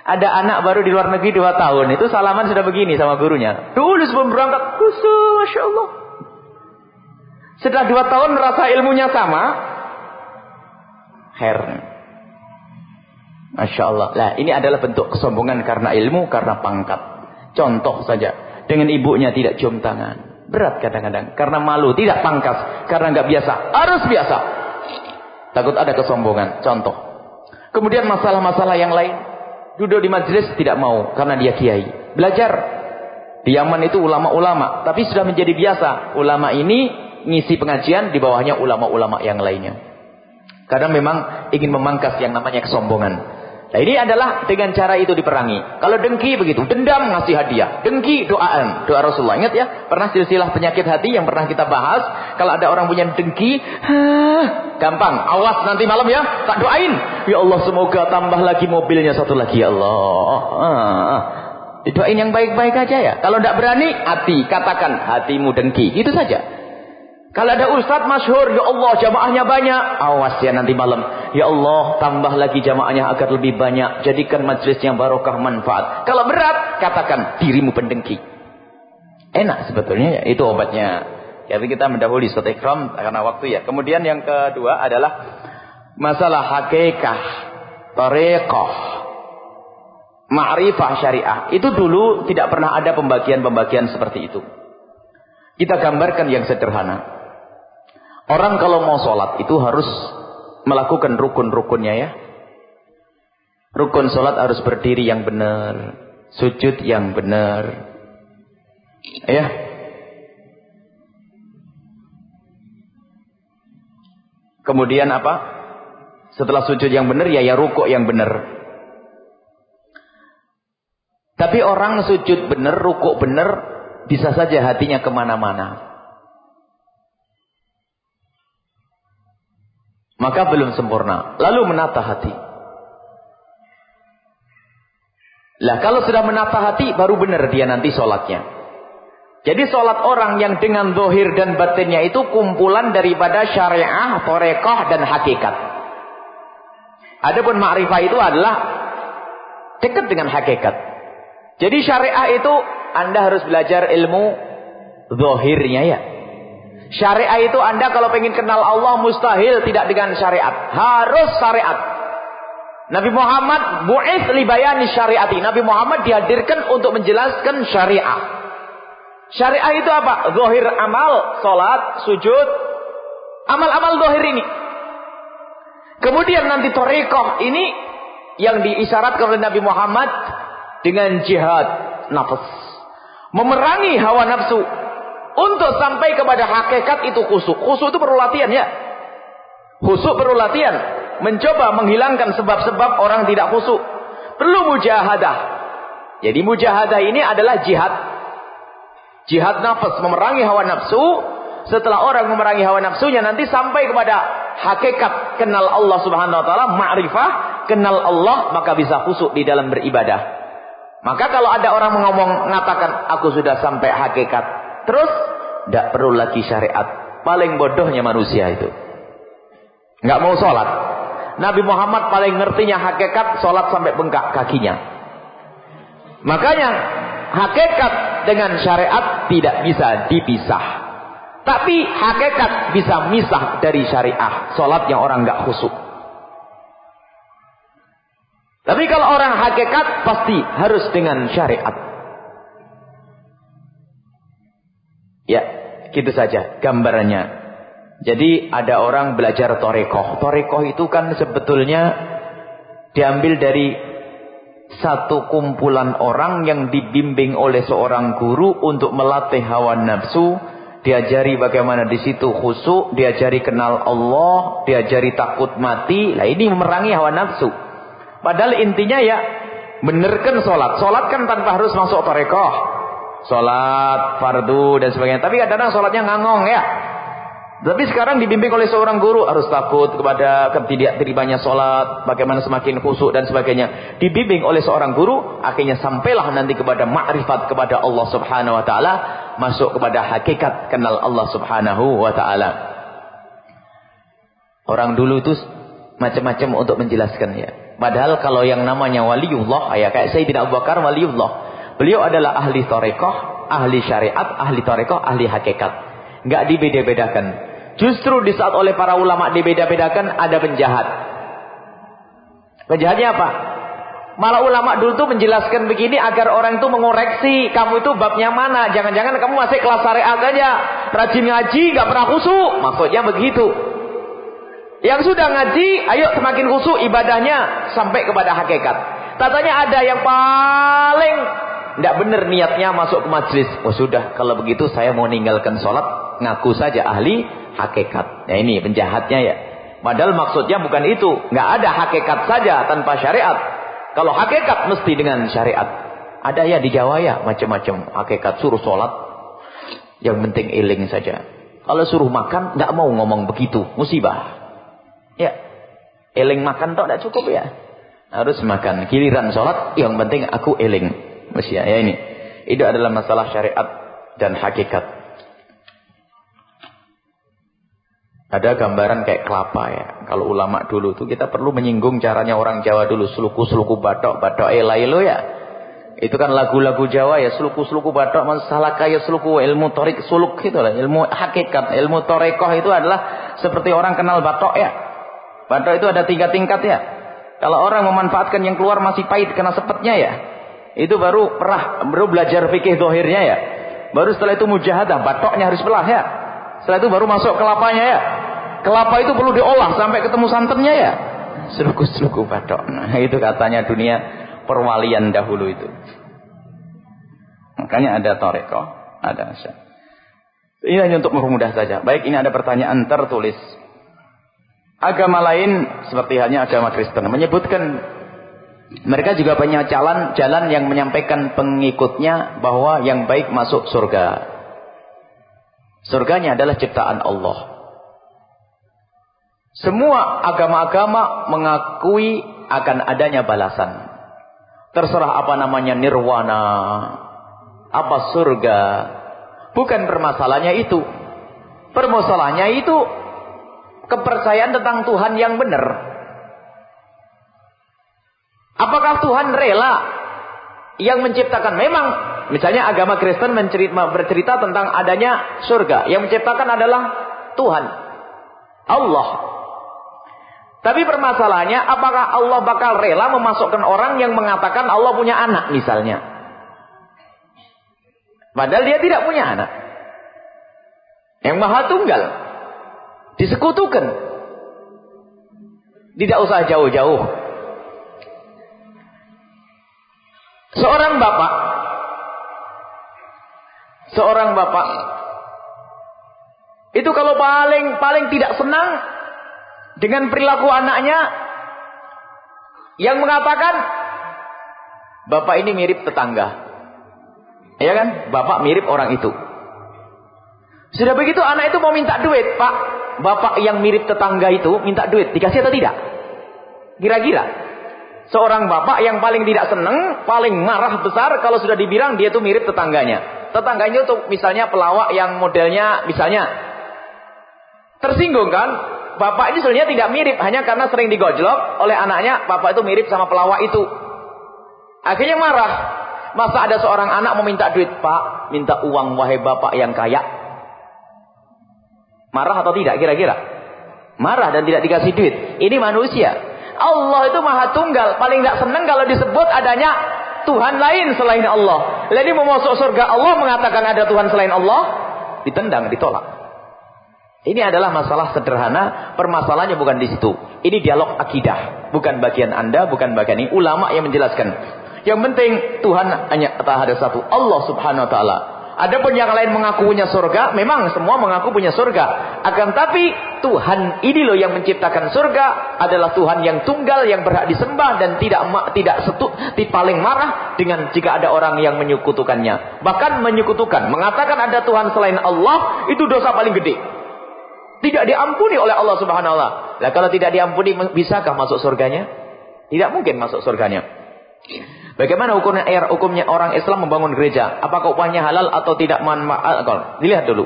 Ada anak baru di luar negeri dua tahun. Itu salaman sudah begini sama gurunya. Dulu sebelum berangkat. Khusus, Masya Allah. Setelah dua tahun merasa ilmunya sama. Her. Masya Allah. Lah ini adalah bentuk kesombongan karena ilmu, karena pangkat. Contoh saja. Dengan ibunya tidak cium tangan. Berat kadang-kadang. Karena malu, tidak pangkas. Karena nggak biasa. Harus biasa. Takut ada kesombongan. Contoh. Kemudian masalah-masalah yang lain. Duduk di majelis tidak mau. Karena dia kiai. Belajar. Di Yaman itu ulama-ulama. Tapi sudah menjadi biasa. Ulama ini ngisi pengajian. Di bawahnya ulama-ulama yang lainnya. Karena memang ingin memangkas yang namanya kesombongan. Nah ini adalah dengan cara itu diperangi. Kalau dengki begitu, dendam ngasih hadiah. Dengki doaan, doa Rasulullah. Ingat ya, pernah silsilah penyakit hati yang pernah kita bahas. Kalau ada orang punya dengki, gampang. Awas nanti malam ya, tak doain. Ya Allah semoga tambah lagi mobilnya satu lagi ya Allah. Ah, ah. Didoain yang baik-baik aja ya. Kalau tidak berani, hati katakan hatimu dengki. Itu saja. Kalau ada ustaz masyhur, ya Allah jamaahnya banyak. Awas ya nanti malam. Ya Allah tambah lagi jamaahnya agar lebih banyak. Jadikan majlisnya barokah manfaat. Kalau berat, katakan dirimu pendengki. Enak sebetulnya ya, itu obatnya. Jadi kita mendahului suatu ikram karena waktu ya. Kemudian yang kedua adalah masalah hakikah, tariqah, ma'rifah syariah. Itu dulu tidak pernah ada pembagian-pembagian seperti itu. Kita gambarkan yang sederhana. Orang kalau mau sholat itu harus melakukan rukun-rukunnya ya. Rukun sholat harus berdiri yang benar. Sujud yang benar. Ya. Kemudian apa? Setelah sujud yang benar ya ya rukuk yang benar. Tapi orang sujud benar, rukuk benar, bisa saja hatinya ke mana-mana. Maka belum sempurna. Lalu menata hati. Lah kalau sudah menata hati baru benar dia nanti sholatnya. Jadi sholat orang yang dengan dohir dan batinnya itu kumpulan daripada syariah, torekoh, dan hakikat. Adapun ma'rifah itu adalah dekat dengan hakikat. Jadi syariah itu Anda harus belajar ilmu dohirnya ya. Syariah itu Anda kalau pengen kenal Allah mustahil tidak dengan syariat. Harus syariat. Nabi Muhammad bu'ith libayani syariati. Nabi Muhammad dihadirkan untuk menjelaskan syariah. Syariah itu apa? Zohir amal, sholat, sujud, amal-amal zohir ini. Kemudian nanti torikoh ini yang diisyaratkan oleh Nabi Muhammad dengan jihad nafas. Memerangi hawa nafsu. Untuk sampai kepada hakikat itu khusuk. Khusuk itu perlu latihan ya. Khusuk perlu latihan. Mencoba menghilangkan sebab-sebab orang tidak khusuk. Perlu mujahadah. Jadi mujahadah ini adalah jihad Jihad nafas, memerangi hawa nafsu. Setelah orang memerangi hawa nafsunya nanti sampai kepada hakikat kenal Allah Subhanahu wa taala, ma'rifah, kenal Allah, maka bisa khusuk di dalam beribadah. Maka kalau ada orang mengomong mengatakan aku sudah sampai hakikat, terus tidak perlu lagi syariat. Paling bodohnya manusia itu. Nggak mau sholat. Nabi Muhammad paling ngertinya hakikat sholat sampai bengkak kakinya. Makanya hakikat dengan syariat tidak bisa dipisah. Tapi hakikat bisa misah dari syariah. Solat yang orang nggak khusuk. Tapi kalau orang hakikat pasti harus dengan syariat. Ya, gitu saja gambarannya. Jadi ada orang belajar torekoh. Torekoh itu kan sebetulnya diambil dari satu kumpulan orang yang dibimbing oleh seorang guru untuk melatih hawa nafsu, diajari bagaimana di situ khusuk, diajari kenal Allah, diajari takut mati. Lah ini memerangi hawa nafsu. Padahal intinya ya benerkan sholat. Sholat kan tanpa harus masuk tarekoh. Sholat, fardu dan sebagainya. Tapi kadang-kadang sholatnya ngangong ya. Tapi sekarang dibimbing oleh seorang guru harus takut kepada ketidakterimanya sholat, bagaimana semakin khusyuk dan sebagainya. Dibimbing oleh seorang guru, akhirnya sampailah nanti kepada makrifat kepada Allah Subhanahu Wa Taala, masuk kepada hakikat kenal Allah Subhanahu Wa Taala. Orang dulu itu macam-macam untuk menjelaskan ya. Padahal kalau yang namanya waliullah, ya kayak saya tidak Bakar waliullah. Beliau adalah ahli torekoh, ahli syariat, ahli torekoh, ahli hakikat. Enggak dibeda-bedakan. Justru di saat oleh para ulama dibeda-bedakan ada penjahat. Penjahatnya apa? Malah ulama dulu tuh menjelaskan begini agar orang itu mengoreksi kamu itu babnya mana. Jangan-jangan kamu masih kelas syariat aja. Rajin ngaji, gak pernah khusyuk. Maksudnya begitu. Yang sudah ngaji, ayo semakin khusyuk ibadahnya sampai kepada hakikat. Tatanya ada yang paling tidak benar niatnya masuk ke majlis. Oh sudah, kalau begitu saya mau meninggalkan sholat, ngaku saja ahli hakikat. Ya ini penjahatnya ya. Padahal maksudnya bukan itu. Nggak ada hakikat saja tanpa syariat. Kalau hakikat mesti dengan syariat. Ada ya di Jawa ya macam-macam. Hakikat suruh sholat. Yang penting iling saja. Kalau suruh makan nggak mau ngomong begitu. Musibah. Ya. Iling makan tak tidak cukup ya. Harus makan. Giliran sholat yang penting aku iling. Mesti ya ini. Itu adalah masalah syariat dan hakikat. Ada gambaran kayak kelapa ya. Kalau ulama dulu tuh kita perlu menyinggung caranya orang Jawa dulu. Suluku-suluku batok, batok elai lo ya. Itu kan lagu-lagu Jawa ya. Suluku-suluku batok, masalah kaya suluku ilmu torik suluk gitu lah. Ilmu hakikat, ilmu torekoh itu adalah seperti orang kenal batok ya. Batok itu ada tiga tingkat ya. Kalau orang memanfaatkan yang keluar masih pahit kena sepetnya ya. Itu baru perah, baru belajar fikih dohirnya ya. Baru setelah itu mujahadah, batoknya harus belah ya. Setelah itu baru masuk kelapanya ya. Kelapa itu perlu diolah sampai ketemu santannya ya. Seluku-seluku batok. Nah, itu katanya dunia perwalian dahulu itu. Makanya ada toreko, ada asya. Ini hanya untuk mempermudah saja. Baik, ini ada pertanyaan tertulis. Agama lain seperti halnya agama Kristen menyebutkan mereka juga punya jalan jalan yang menyampaikan pengikutnya bahwa yang baik masuk surga. Surganya adalah ciptaan Allah. Semua agama-agama mengakui akan adanya balasan. Terserah apa namanya nirwana, apa surga, Bukan permasalahannya itu. Permasalahannya itu kepercayaan tentang Tuhan yang benar. Apakah Tuhan rela yang menciptakan? Memang, misalnya agama Kristen bercerita tentang adanya surga. Yang menciptakan adalah Tuhan. Allah. Tapi permasalahannya, apakah Allah bakal rela memasukkan orang yang mengatakan Allah punya anak misalnya? Padahal dia tidak punya anak. Yang maha tunggal. Disekutukan. Tidak usah jauh-jauh. Seorang bapak. Seorang bapak. Itu kalau paling paling tidak senang dengan perilaku anaknya yang mengatakan bapak ini mirip tetangga. Ya kan? Bapak mirip orang itu. Sudah begitu anak itu mau minta duit, Pak. Bapak yang mirip tetangga itu minta duit, dikasih atau tidak? Kira-kira. Seorang bapak yang paling tidak senang, paling marah besar kalau sudah dibilang dia itu mirip tetangganya. Tetangganya itu misalnya pelawak yang modelnya misalnya tersinggung kan? Bapak ini sebenarnya tidak mirip hanya karena sering digojlok oleh anaknya, bapak itu mirip sama pelawak itu. Akhirnya marah. Masa ada seorang anak mau minta duit, Pak, minta uang wahai bapak yang kaya. Marah atau tidak kira-kira? Marah dan tidak dikasih duit. Ini manusia. Allah itu maha tunggal. Paling tidak senang kalau disebut adanya Tuhan lain selain Allah. Jadi mau masuk surga Allah mengatakan ada Tuhan selain Allah. Ditendang, ditolak. Ini adalah masalah sederhana. Permasalahannya bukan di situ. Ini dialog akidah. Bukan bagian anda, bukan bagian ini. Ulama yang menjelaskan. Yang penting Tuhan hanya ada satu. Allah subhanahu wa ta'ala. Ada pun yang lain mengaku punya surga, memang semua mengaku punya surga. Akan tapi Tuhan ini loh yang menciptakan surga adalah Tuhan yang tunggal yang berhak disembah dan tidak tidak setu, paling marah dengan jika ada orang yang menyekutukannya. Bahkan menyekutukan, mengatakan ada Tuhan selain Allah itu dosa paling gede. Tidak diampuni oleh Allah Subhanahu wa taala. Kalau tidak diampuni bisakah masuk surganya? Tidak mungkin masuk surganya. Bagaimana hukumnya, air, hukumnya orang Islam membangun gereja? Apakah upahnya halal atau tidak manfaat? Dilihat dulu.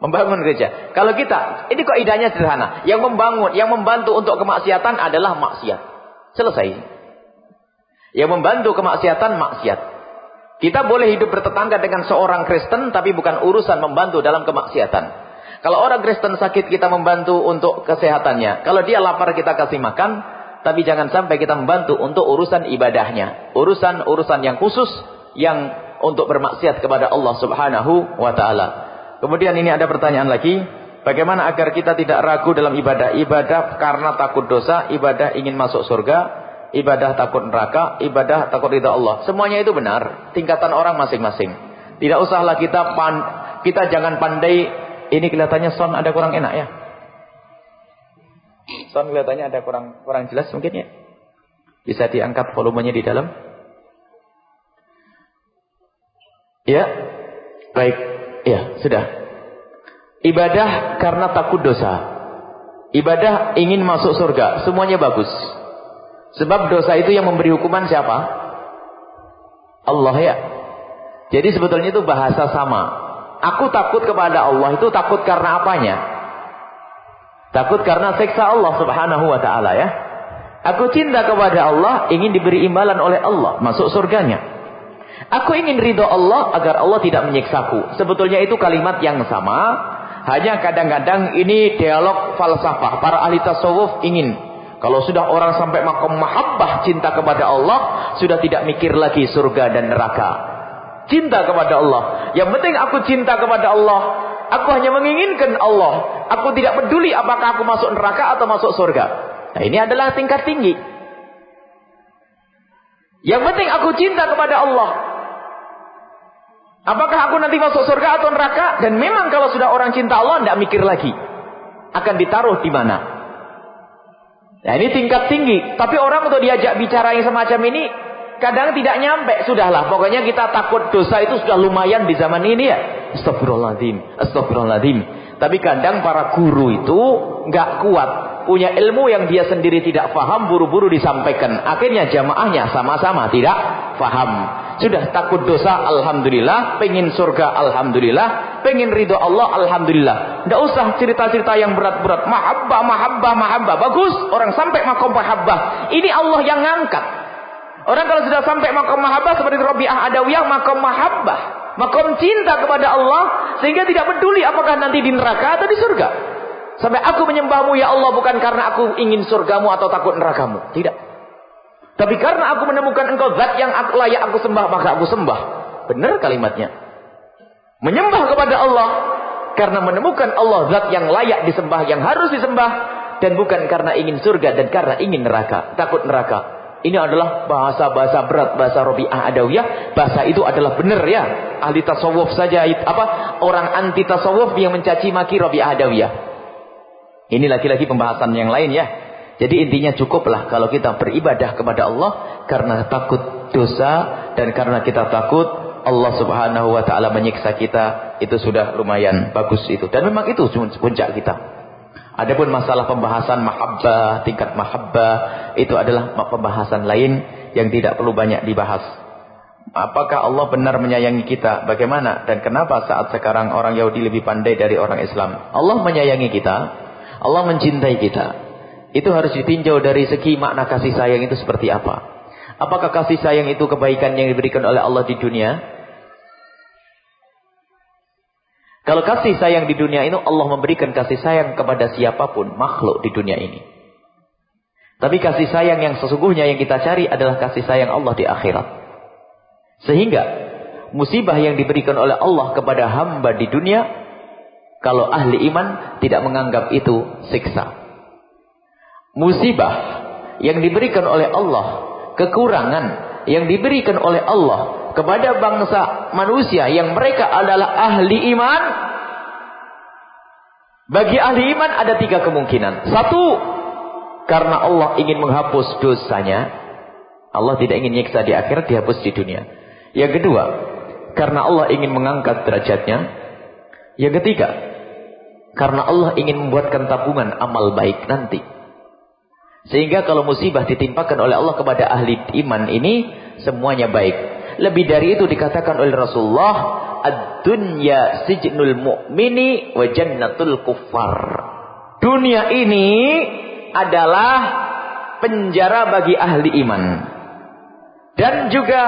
Membangun gereja. Kalau kita, ini kok idenya sederhana. Yang membangun, yang membantu untuk kemaksiatan adalah maksiat. Selesai. Yang membantu kemaksiatan, maksiat. Kita boleh hidup bertetangga dengan seorang Kristen, tapi bukan urusan membantu dalam kemaksiatan. Kalau orang Kristen sakit, kita membantu untuk kesehatannya. Kalau dia lapar, kita kasih makan tapi jangan sampai kita membantu untuk urusan ibadahnya. Urusan-urusan yang khusus yang untuk bermaksiat kepada Allah Subhanahu wa taala. Kemudian ini ada pertanyaan lagi, bagaimana agar kita tidak ragu dalam ibadah? Ibadah karena takut dosa, ibadah ingin masuk surga, ibadah takut neraka, ibadah takut ridha Allah. Semuanya itu benar, tingkatan orang masing-masing. Tidak usahlah kita pan, kita jangan pandai ini kelihatannya son ada kurang enak ya. Sound kelihatannya ada kurang kurang jelas mungkin ya. Bisa diangkat volumenya di dalam. Ya. Baik. Ya, sudah. Ibadah karena takut dosa. Ibadah ingin masuk surga, semuanya bagus. Sebab dosa itu yang memberi hukuman siapa? Allah ya. Jadi sebetulnya itu bahasa sama. Aku takut kepada Allah itu takut karena apanya? Takut karena seksa Allah subhanahu wa ta'ala ya. Aku cinta kepada Allah, ingin diberi imbalan oleh Allah, masuk surganya. Aku ingin ridho Allah agar Allah tidak menyiksaku. Sebetulnya itu kalimat yang sama. Hanya kadang-kadang ini dialog falsafah. Para ahli tasawuf ingin. Kalau sudah orang sampai makom mahabbah cinta kepada Allah. Sudah tidak mikir lagi surga dan neraka. Cinta kepada Allah. Yang penting aku cinta kepada Allah. Aku hanya menginginkan Allah. Aku tidak peduli apakah aku masuk neraka atau masuk surga. Nah, ini adalah tingkat tinggi. Yang penting aku cinta kepada Allah. Apakah aku nanti masuk surga atau neraka? Dan memang kalau sudah orang cinta Allah, tidak mikir lagi. Akan ditaruh di mana. Nah ini tingkat tinggi. Tapi orang untuk diajak bicara yang semacam ini, kadang tidak nyampe. Sudahlah, pokoknya kita takut dosa itu sudah lumayan di zaman ini ya. Astagfirullahaladzim. Astagfirullahaladzim. Tapi kadang para guru itu nggak kuat. Punya ilmu yang dia sendiri tidak faham, buru-buru disampaikan. Akhirnya jamaahnya sama-sama tidak faham. Sudah takut dosa, Alhamdulillah. Pengen surga, Alhamdulillah. Pengen ridho Allah, Alhamdulillah. Tidak usah cerita-cerita yang berat-berat. Mahabbah, mahabbah, mahabbah. Bagus, orang sampai makom mahabbah. Ini Allah yang ngangkat. Orang kalau sudah sampai makom mahabbah seperti Rabi'ah Adawiyah, makom mahabbah. Makom cinta kepada Allah. Sehingga tidak peduli apakah nanti di neraka atau di surga. Sampai aku menyembahmu ya Allah bukan karena aku ingin surgamu atau takut nerakamu. Tidak. Tapi karena aku menemukan engkau zat yang layak aku sembah, maka aku sembah. Benar kalimatnya. Menyembah kepada Allah. Karena menemukan Allah zat yang layak disembah, yang harus disembah. Dan bukan karena ingin surga dan karena ingin neraka. Takut neraka. Ini adalah bahasa-bahasa berat, bahasa Robi'ah Adawiyah. Bahasa itu adalah benar ya. Ahli tasawuf saja, apa orang anti tasawuf yang mencaci maki Robi'ah Adawiyah. Ini lagi-lagi pembahasan yang lain ya. Jadi intinya cukuplah kalau kita beribadah kepada Allah karena takut dosa dan karena kita takut Allah Subhanahu wa taala menyiksa kita, itu sudah lumayan bagus itu. Dan memang itu puncak kita. Adapun masalah pembahasan mahabbah, tingkat mahabbah, itu adalah pembahasan lain yang tidak perlu banyak dibahas. Apakah Allah benar menyayangi kita? Bagaimana? Dan kenapa saat sekarang orang Yahudi lebih pandai dari orang Islam? Allah menyayangi kita. Allah mencintai kita. Itu harus ditinjau dari segi makna kasih sayang itu seperti apa. Apakah kasih sayang itu kebaikan yang diberikan oleh Allah di dunia? Kalau kasih sayang di dunia ini Allah memberikan kasih sayang kepada siapa pun makhluk di dunia ini. Tapi kasih sayang yang sesungguhnya yang kita cari adalah kasih sayang Allah di akhirat. Sehingga musibah yang diberikan oleh Allah kepada hamba di dunia kalau ahli iman tidak menganggap itu siksa musibah yang diberikan oleh Allah, kekurangan yang diberikan oleh Allah kepada bangsa manusia yang mereka adalah ahli iman. Bagi ahli iman ada tiga kemungkinan. Satu, karena Allah ingin menghapus dosanya. Allah tidak ingin nyiksa di akhirat, dihapus di dunia. Yang kedua, karena Allah ingin mengangkat derajatnya. Yang ketiga, karena Allah ingin membuatkan tabungan amal baik nanti. Sehingga kalau musibah ditimpakan oleh Allah kepada ahli iman ini semuanya baik. Lebih dari itu dikatakan oleh Rasulullah, "Ad-dunya sijnul mu'mini wa jannatul kuffar." Dunia ini adalah penjara bagi ahli iman. Dan juga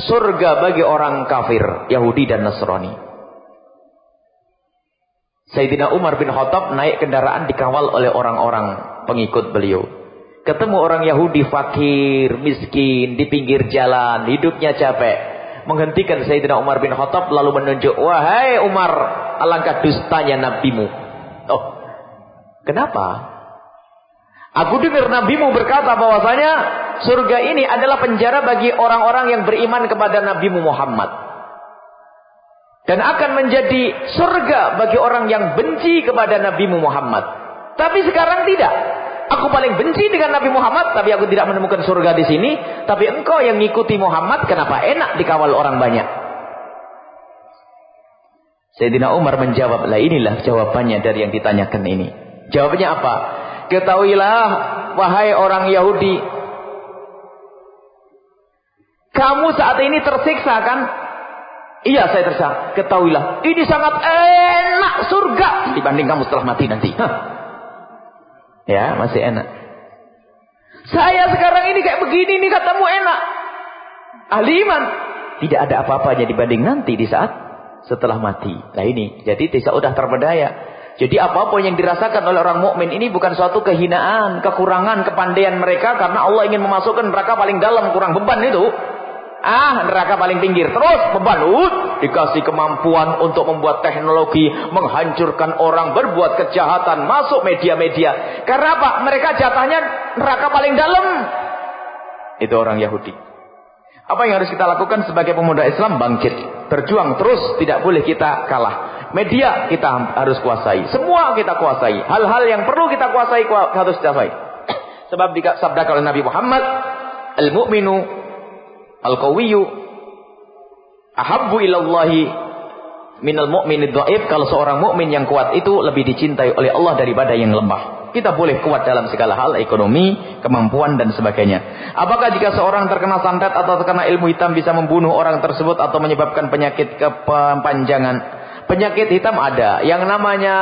surga bagi orang kafir, Yahudi dan Nasrani. Sayyidina Umar bin Khattab naik kendaraan dikawal oleh orang-orang pengikut beliau. Ketemu orang Yahudi fakir, miskin, di pinggir jalan, hidupnya capek. Menghentikan Sayyidina Umar bin Khattab lalu menunjuk, "Wahai Umar, alangkah dustanya nabimu." Oh. Kenapa? Aku dengar nabimu berkata bahwasanya surga ini adalah penjara bagi orang-orang yang beriman kepada nabimu Muhammad. Dan akan menjadi surga bagi orang yang benci kepada nabimu Muhammad. Tapi sekarang tidak. Aku paling benci dengan Nabi Muhammad, tapi aku tidak menemukan surga di sini. Tapi engkau yang ngikuti Muhammad, kenapa enak dikawal orang banyak? Sayyidina Umar menjawab, lah inilah jawabannya dari yang ditanyakan ini. Jawabannya apa? Ketahuilah, wahai orang Yahudi. Kamu saat ini tersiksa kan? Iya saya tersiksa. Ketahuilah, ini sangat enak surga dibanding kamu setelah mati nanti. Hah. Ya, masih enak. Saya sekarang ini kayak begini nih katamu enak. Ahli iman. Tidak ada apa-apanya dibanding nanti di saat setelah mati. Nah ini, jadi tidak sudah terberdaya. Jadi apa pun yang dirasakan oleh orang mukmin ini bukan suatu kehinaan, kekurangan, kepandaian mereka karena Allah ingin memasukkan mereka paling dalam kurang beban itu. Ah, neraka paling pinggir. Terus membalut, dikasih kemampuan untuk membuat teknologi, menghancurkan orang, berbuat kejahatan, masuk media-media. Karena apa? Mereka jatahnya neraka paling dalam. Itu orang Yahudi. Apa yang harus kita lakukan sebagai pemuda Islam? Bangkit. Berjuang terus, tidak boleh kita kalah. Media kita harus kuasai. Semua kita kuasai. Hal-hal yang perlu kita kuasai harus kuasai. Sebab sabda oleh Nabi Muhammad, Al-mu'minu al-qawiyyu ahabbu ilallahi minal mu'minid dhaif kalau seorang mukmin yang kuat itu lebih dicintai oleh Allah daripada yang lemah. Kita boleh kuat dalam segala hal, ekonomi, kemampuan dan sebagainya. Apakah jika seorang terkena santet atau terkena ilmu hitam bisa membunuh orang tersebut atau menyebabkan penyakit kepanjangan? Penyakit hitam ada. Yang namanya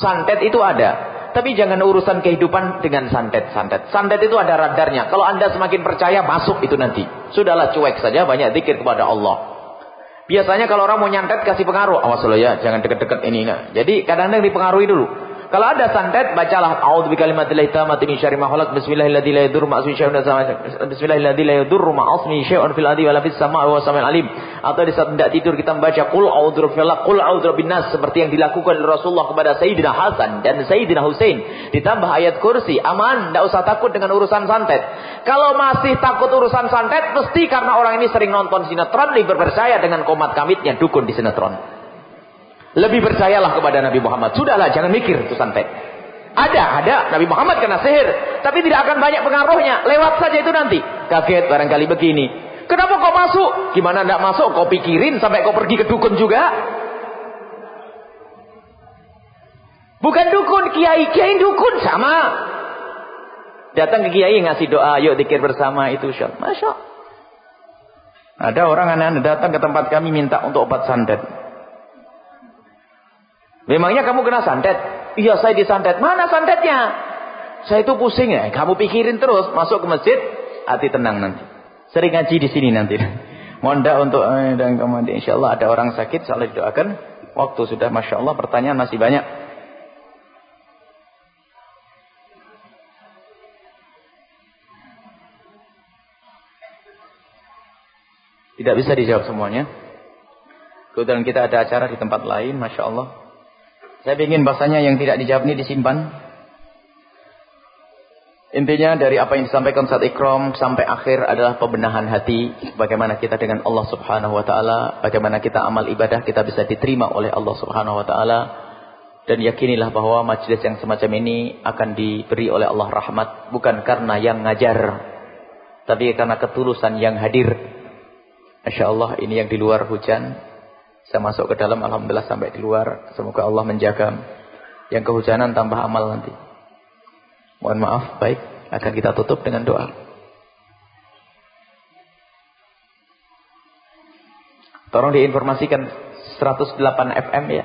santet itu ada. Tapi jangan urusan kehidupan dengan santet-santet. Santet itu ada radarnya. Kalau anda semakin percaya, masuk itu nanti. Sudahlah cuek saja, banyak zikir kepada Allah. Biasanya kalau orang mau nyantet, kasih pengaruh. Awas lo ya, jangan deket-deket ini. Nah. Jadi kadang-kadang dipengaruhi dulu. Kalau ada santet, bacalah a'udzu bikalimatillahi tammati min syarri ma khalaq bismillahilladzi la yadurru ma'a ismihi syai'un fil alim. Atau di saat tidak tidur kita membaca qul a'udzu birabbil qul a'udzu birabbin nas seperti yang dilakukan Rasulullah kepada Sayyidina Hasan dan Sayyidina Husain. Ditambah ayat kursi, aman, tidak usah takut dengan urusan santet. Kalau masih takut urusan santet, pasti karena orang ini sering nonton sinetron, lebih percaya dengan komat kamitnya dukun di sinetron. Lebih percayalah kepada Nabi Muhammad. Sudahlah, jangan mikir itu santet. Ada, ada. Nabi Muhammad kena sihir. Tapi tidak akan banyak pengaruhnya. Lewat saja itu nanti. Kaget barangkali begini. Kenapa kau masuk? Gimana tidak masuk? Kau pikirin sampai kau pergi ke dukun juga? Bukan dukun, kiai. Kiai dukun sama. Datang ke kiai ngasih doa. Yuk dikir bersama itu. Masya Ada orang aneh-aneh datang ke tempat kami minta untuk obat santet. Memangnya kamu kena santet? Iya saya disantet. Mana santetnya? Saya itu pusing ya. Kamu pikirin terus. Masuk ke masjid. Hati tenang nanti. Sering ngaji di sini nanti. Monda untuk eh, dan kemudian insya Allah ada orang sakit. Salah didoakan. Waktu sudah Masya Allah pertanyaan masih banyak. Tidak bisa dijawab semuanya. Kebetulan kita ada acara di tempat lain. Masya Allah. Saya ingin bahasanya yang tidak dijawab ini disimpan. Intinya dari apa yang disampaikan saat ikram sampai akhir adalah pembenahan hati. Bagaimana kita dengan Allah subhanahu wa ta'ala. Bagaimana kita amal ibadah kita bisa diterima oleh Allah subhanahu wa ta'ala. Dan yakinilah bahwa majlis yang semacam ini akan diberi oleh Allah rahmat. Bukan karena yang ngajar. Tapi karena ketulusan yang hadir. Masya Allah ini yang di luar hujan. Saya masuk ke dalam Alhamdulillah sampai di luar. Semoga Allah menjaga yang kehujanan tambah amal nanti. Mohon maaf, baik. Akan kita tutup dengan doa. Tolong diinformasikan 108 FM ya.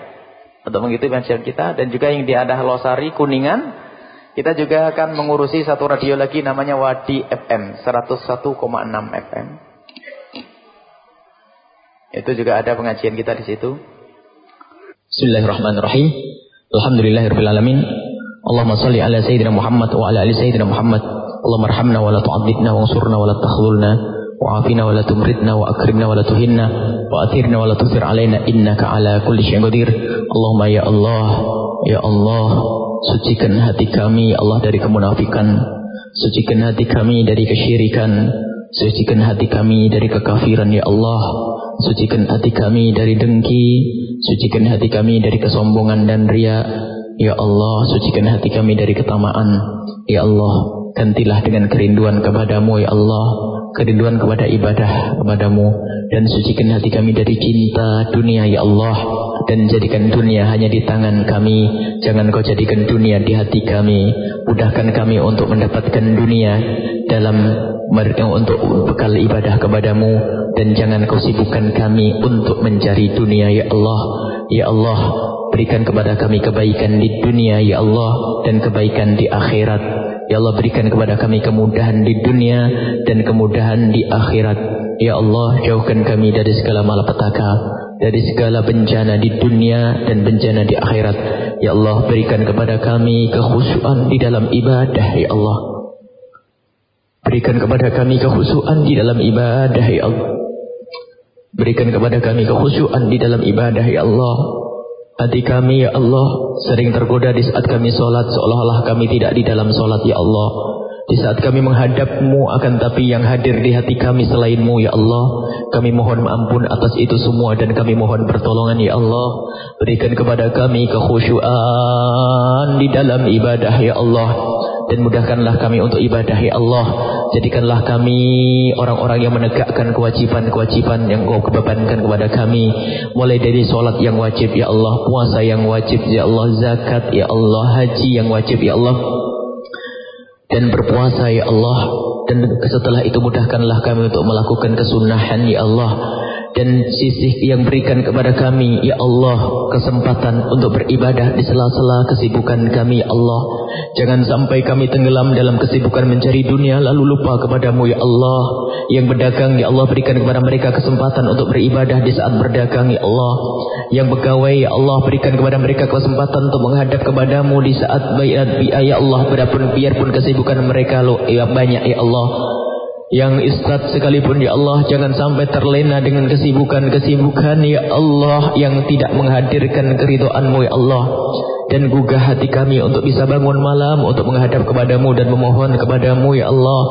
Untuk mengikuti pensiun kita. Dan juga yang di Adah Losari, Kuningan. Kita juga akan mengurusi satu radio lagi namanya Wadi FM. 101,6 FM. Itu juga ada pengajian kita di situ. Bismillahirrahmanirrahim. Alhamdulillahirabbil alamin. Allahumma shalli ala sayyidina Muhammad wa ala ali sayyidina Muhammad. Allahumma arhamna wa la tu'adzibna wa ansurna wa la takhlulna wa akrimna wa la tuhinna wa athirna wa la tusir alaina innaka ala kulli syai'in qadir. Allahumma ya Allah, ya Allah, sucikan hati kami ya Allah dari kemunafikan. Sucikan hati kami dari kesyirikan. Sucikan hati kami dari kekafiran ya Allah. Sucikan hati kami dari dengki. Sucikan hati kami dari kesombongan dan ria. Ya Allah sucikan hati kami dari ketamaan. Ya Allah gantilah dengan kerinduan kepadamu Ya Allah Kerinduan kepada ibadah kepadamu Dan sucikan hati kami dari cinta dunia Ya Allah Dan jadikan dunia hanya di tangan kami. Jangan kau jadikan dunia di hati kami. Mudahkan kami untuk mendapatkan dunia Dalam untuk bekal ibadah kepadamu. Dan jangan kau sibukkan kami untuk mencari dunia ya Allah. Ya Allah berikan kepada kami kebaikan di dunia ya Allah dan kebaikan di akhirat ya Allah berikan kepada kami kemudahan di dunia dan kemudahan di akhirat ya Allah jauhkan kami dari segala malapetaka dari segala bencana di dunia dan bencana di akhirat ya Allah berikan kepada kami kekhusyuan di dalam ibadah ya Allah Berikan kepada kami kehusuan di dalam ibadah ya Allah. Berikan kepada kami kehusuan di dalam ibadah ya Allah. Hati kami ya Allah sering tergoda di saat kami sholat seolah-olah kami tidak di dalam sholat ya Allah. Di saat kami menghadapmu akan tapi yang hadir di hati kami selainmu ya Allah. Kami mohon ampun atas itu semua dan kami mohon pertolongan ya Allah. Berikan kepada kami kekhusyuan di dalam ibadah ya Allah dan mudahkanlah kami untuk ibadah ya Allah. Jadikanlah kami orang-orang yang menegakkan kewajiban-kewajiban yang Kau kebebankan kepada kami. Mulai dari solat yang wajib ya Allah, puasa yang wajib ya Allah, zakat ya Allah, haji yang wajib ya Allah. Dan berpuasa ya Allah. Dan setelah itu mudahkanlah kami untuk melakukan kesunahan ya Allah dan sisi yang berikan kepada kami ya Allah kesempatan untuk beribadah di sela-sela kesibukan kami ya Allah. Jangan sampai kami tenggelam dalam kesibukan mencari dunia lalu lupa kepadamu ya Allah. Yang berdagang ya Allah berikan kepada mereka kesempatan untuk beribadah di saat berdagang ya Allah. Yang pegawai ya Allah berikan kepada mereka kesempatan untuk menghadap kepadamu di saat bayat ya Allah. Biarpun biarpun kesibukan mereka lo ya banyak ya Allah yang istad sekalipun ya Allah jangan sampai terlena dengan kesibukan-kesibukan ya Allah yang tidak menghadirkan keridoanmu ya Allah. Dan gugah hati kami untuk bisa bangun malam untuk menghadap kepadamu dan memohon kepadamu ya Allah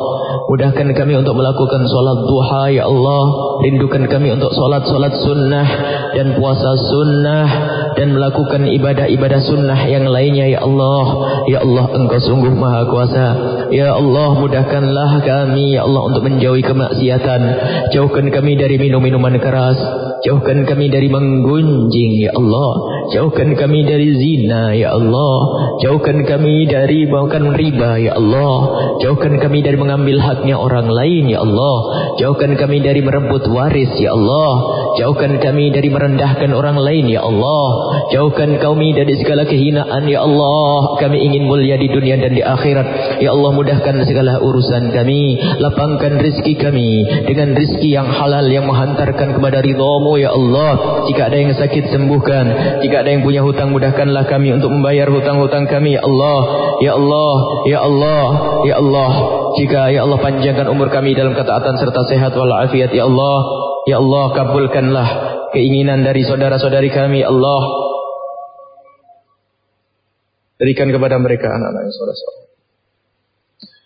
mudahkan kami untuk melakukan solat duha ya Allah rindukan kami untuk solat-solat sunnah dan puasa sunnah dan melakukan ibadah-ibadah sunnah yang lainnya ya Allah ya Allah engkau sungguh maha kuasa ya Allah mudahkanlah kami ya Allah untuk menjauhi kemaksiatan. Jauhkan kami dari minum-minuman keras. Jauhkan kami dari menggunjing, Ya Allah. Jauhkan kami dari zina, Ya Allah. Jauhkan kami dari makan riba, Ya Allah. Jauhkan kami dari mengambil haknya orang lain, Ya Allah. Jauhkan kami dari merebut waris, Ya Allah. Jauhkan kami dari merendahkan orang lain, Ya Allah. Jauhkan kami dari segala kehinaan, Ya Allah. Kami ingin mulia di dunia dan di akhirat. Ya Allah, mudahkan segala urusan kami. Lapangkan rizki kami dengan rizki yang halal yang menghantarkan kepada ridhamu ya Allah. Jika ada yang sakit sembuhkan, jika ada yang punya hutang mudahkanlah kami untuk membayar hutang-hutang kami ya Allah. Ya Allah, ya Allah, ya Allah. Jika ya Allah panjangkan umur kami dalam ketaatan serta sehat walafiat ya Allah. Ya Allah kabulkanlah keinginan dari saudara-saudari kami ya Allah. Berikan kepada mereka anak-anak yang saudara-saudara.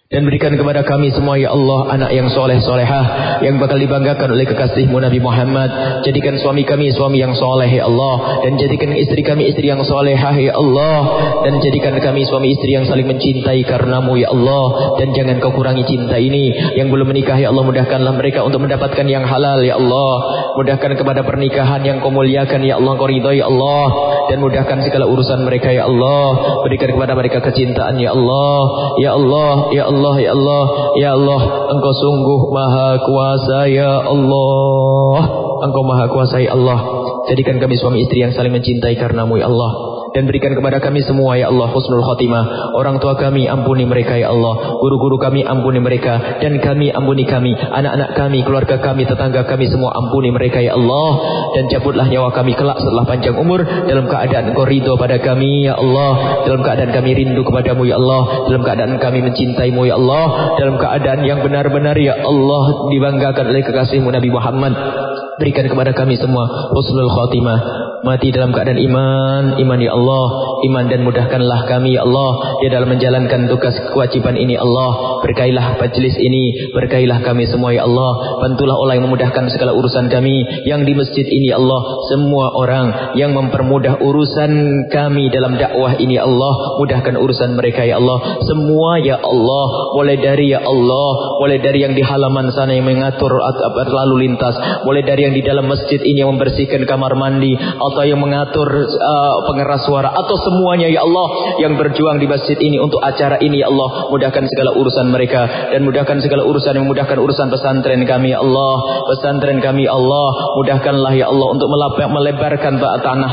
Dan berikan kepada kami semua ya Allah anak yang soleh solehah yang bakal dibanggakan oleh kekasihmu Nabi Muhammad. Jadikan suami kami suami yang soleh ya Allah. Dan jadikan istri kami istri yang solehah ya Allah. Dan jadikan kami suami istri yang saling mencintai karenamu ya Allah. Dan jangan kau kurangi cinta ini. Yang belum menikah ya Allah mudahkanlah mereka untuk mendapatkan yang halal ya Allah. Mudahkan kepada pernikahan yang kau muliakan ya Allah. Kau ridho ya Allah. Dan mudahkan segala urusan mereka ya Allah. Berikan kepada mereka kecintaan ya Allah. Ya Allah ya Allah Allah ya Allah ya Allah engkau sungguh maha kuasa ya Allah. Engkau maha kuasa ya Allah. Jadikan kami suami istri yang saling mencintai karenamu ya Allah dan berikan kepada kami semua ya Allah husnul khatimah. Orang tua kami ampuni mereka ya Allah. Guru-guru kami ampuni mereka. Dan kami ampuni kami, anak-anak kami, keluarga kami, tetangga kami semua ampuni mereka ya Allah. Dan cabutlah nyawa kami kelak setelah panjang umur. Dalam keadaan Engkau ridho pada kami ya Allah, dalam keadaan kami rindu kepadamu ya Allah, dalam keadaan kami mencintaimu ya Allah, dalam keadaan yang benar-benar ya Allah dibanggakan oleh kekasihmu Nabi Muhammad. Berikan kepada kami semua husnul khatimah. Mati dalam keadaan iman, iman ya Allah, iman dan mudahkanlah kami ya Allah di dalam menjalankan tugas kewajiban ini Allah. Berkailah majlis ini, berkailah kami semua ya Allah. Bantulah Allah yang memudahkan segala urusan kami yang di masjid ini ya Allah. Semua orang yang mempermudah urusan kami dalam dakwah ini ya Allah, mudahkan urusan mereka ya Allah. Semua ya Allah, mulai dari ya Allah, mulai dari yang di halaman sana yang mengatur lalu lintas, mulai dari yang di dalam masjid ini yang membersihkan kamar mandi atau yang mengatur uh, pengeras suara atau semuanya ya Allah yang berjuang di masjid ini untuk acara ini ya Allah. Mudahkan segala urusan mereka dan mudahkan segala urusan yang mudahkan urusan pesantren kami ya Allah. Pesantren kami ya Allah mudahkanlah ya Allah untuk melebarkan tanah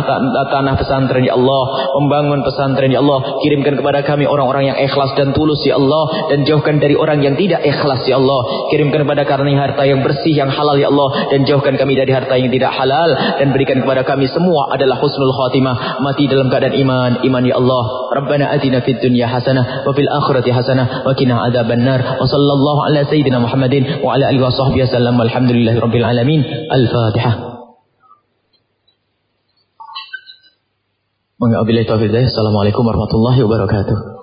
tanah pesantren ya Allah. Membangun pesantren ya Allah. Kirimkan kepada kami orang-orang yang ikhlas dan tulus ya Allah dan jauhkan dari orang yang tidak ikhlas ya Allah. Kirimkan kepada kami harta yang bersih yang halal ya Allah dan jauhkan kami dari harta yang tidak halal dan berikan kepada kami semua adalah husnul khatimah mati dalam keadaan iman. Iman ya Allah. Rabbana atina fid dunya hasanah wa fil akhirati hasanah wa qina adzabannar wa sallallahu ala sayyidina Muhammadin wa ala alihi washabbihi wasallam walhamdulillahi rabbil alamin. Al-fatihah Assalamualaikum warahmatullahi wabarakatuh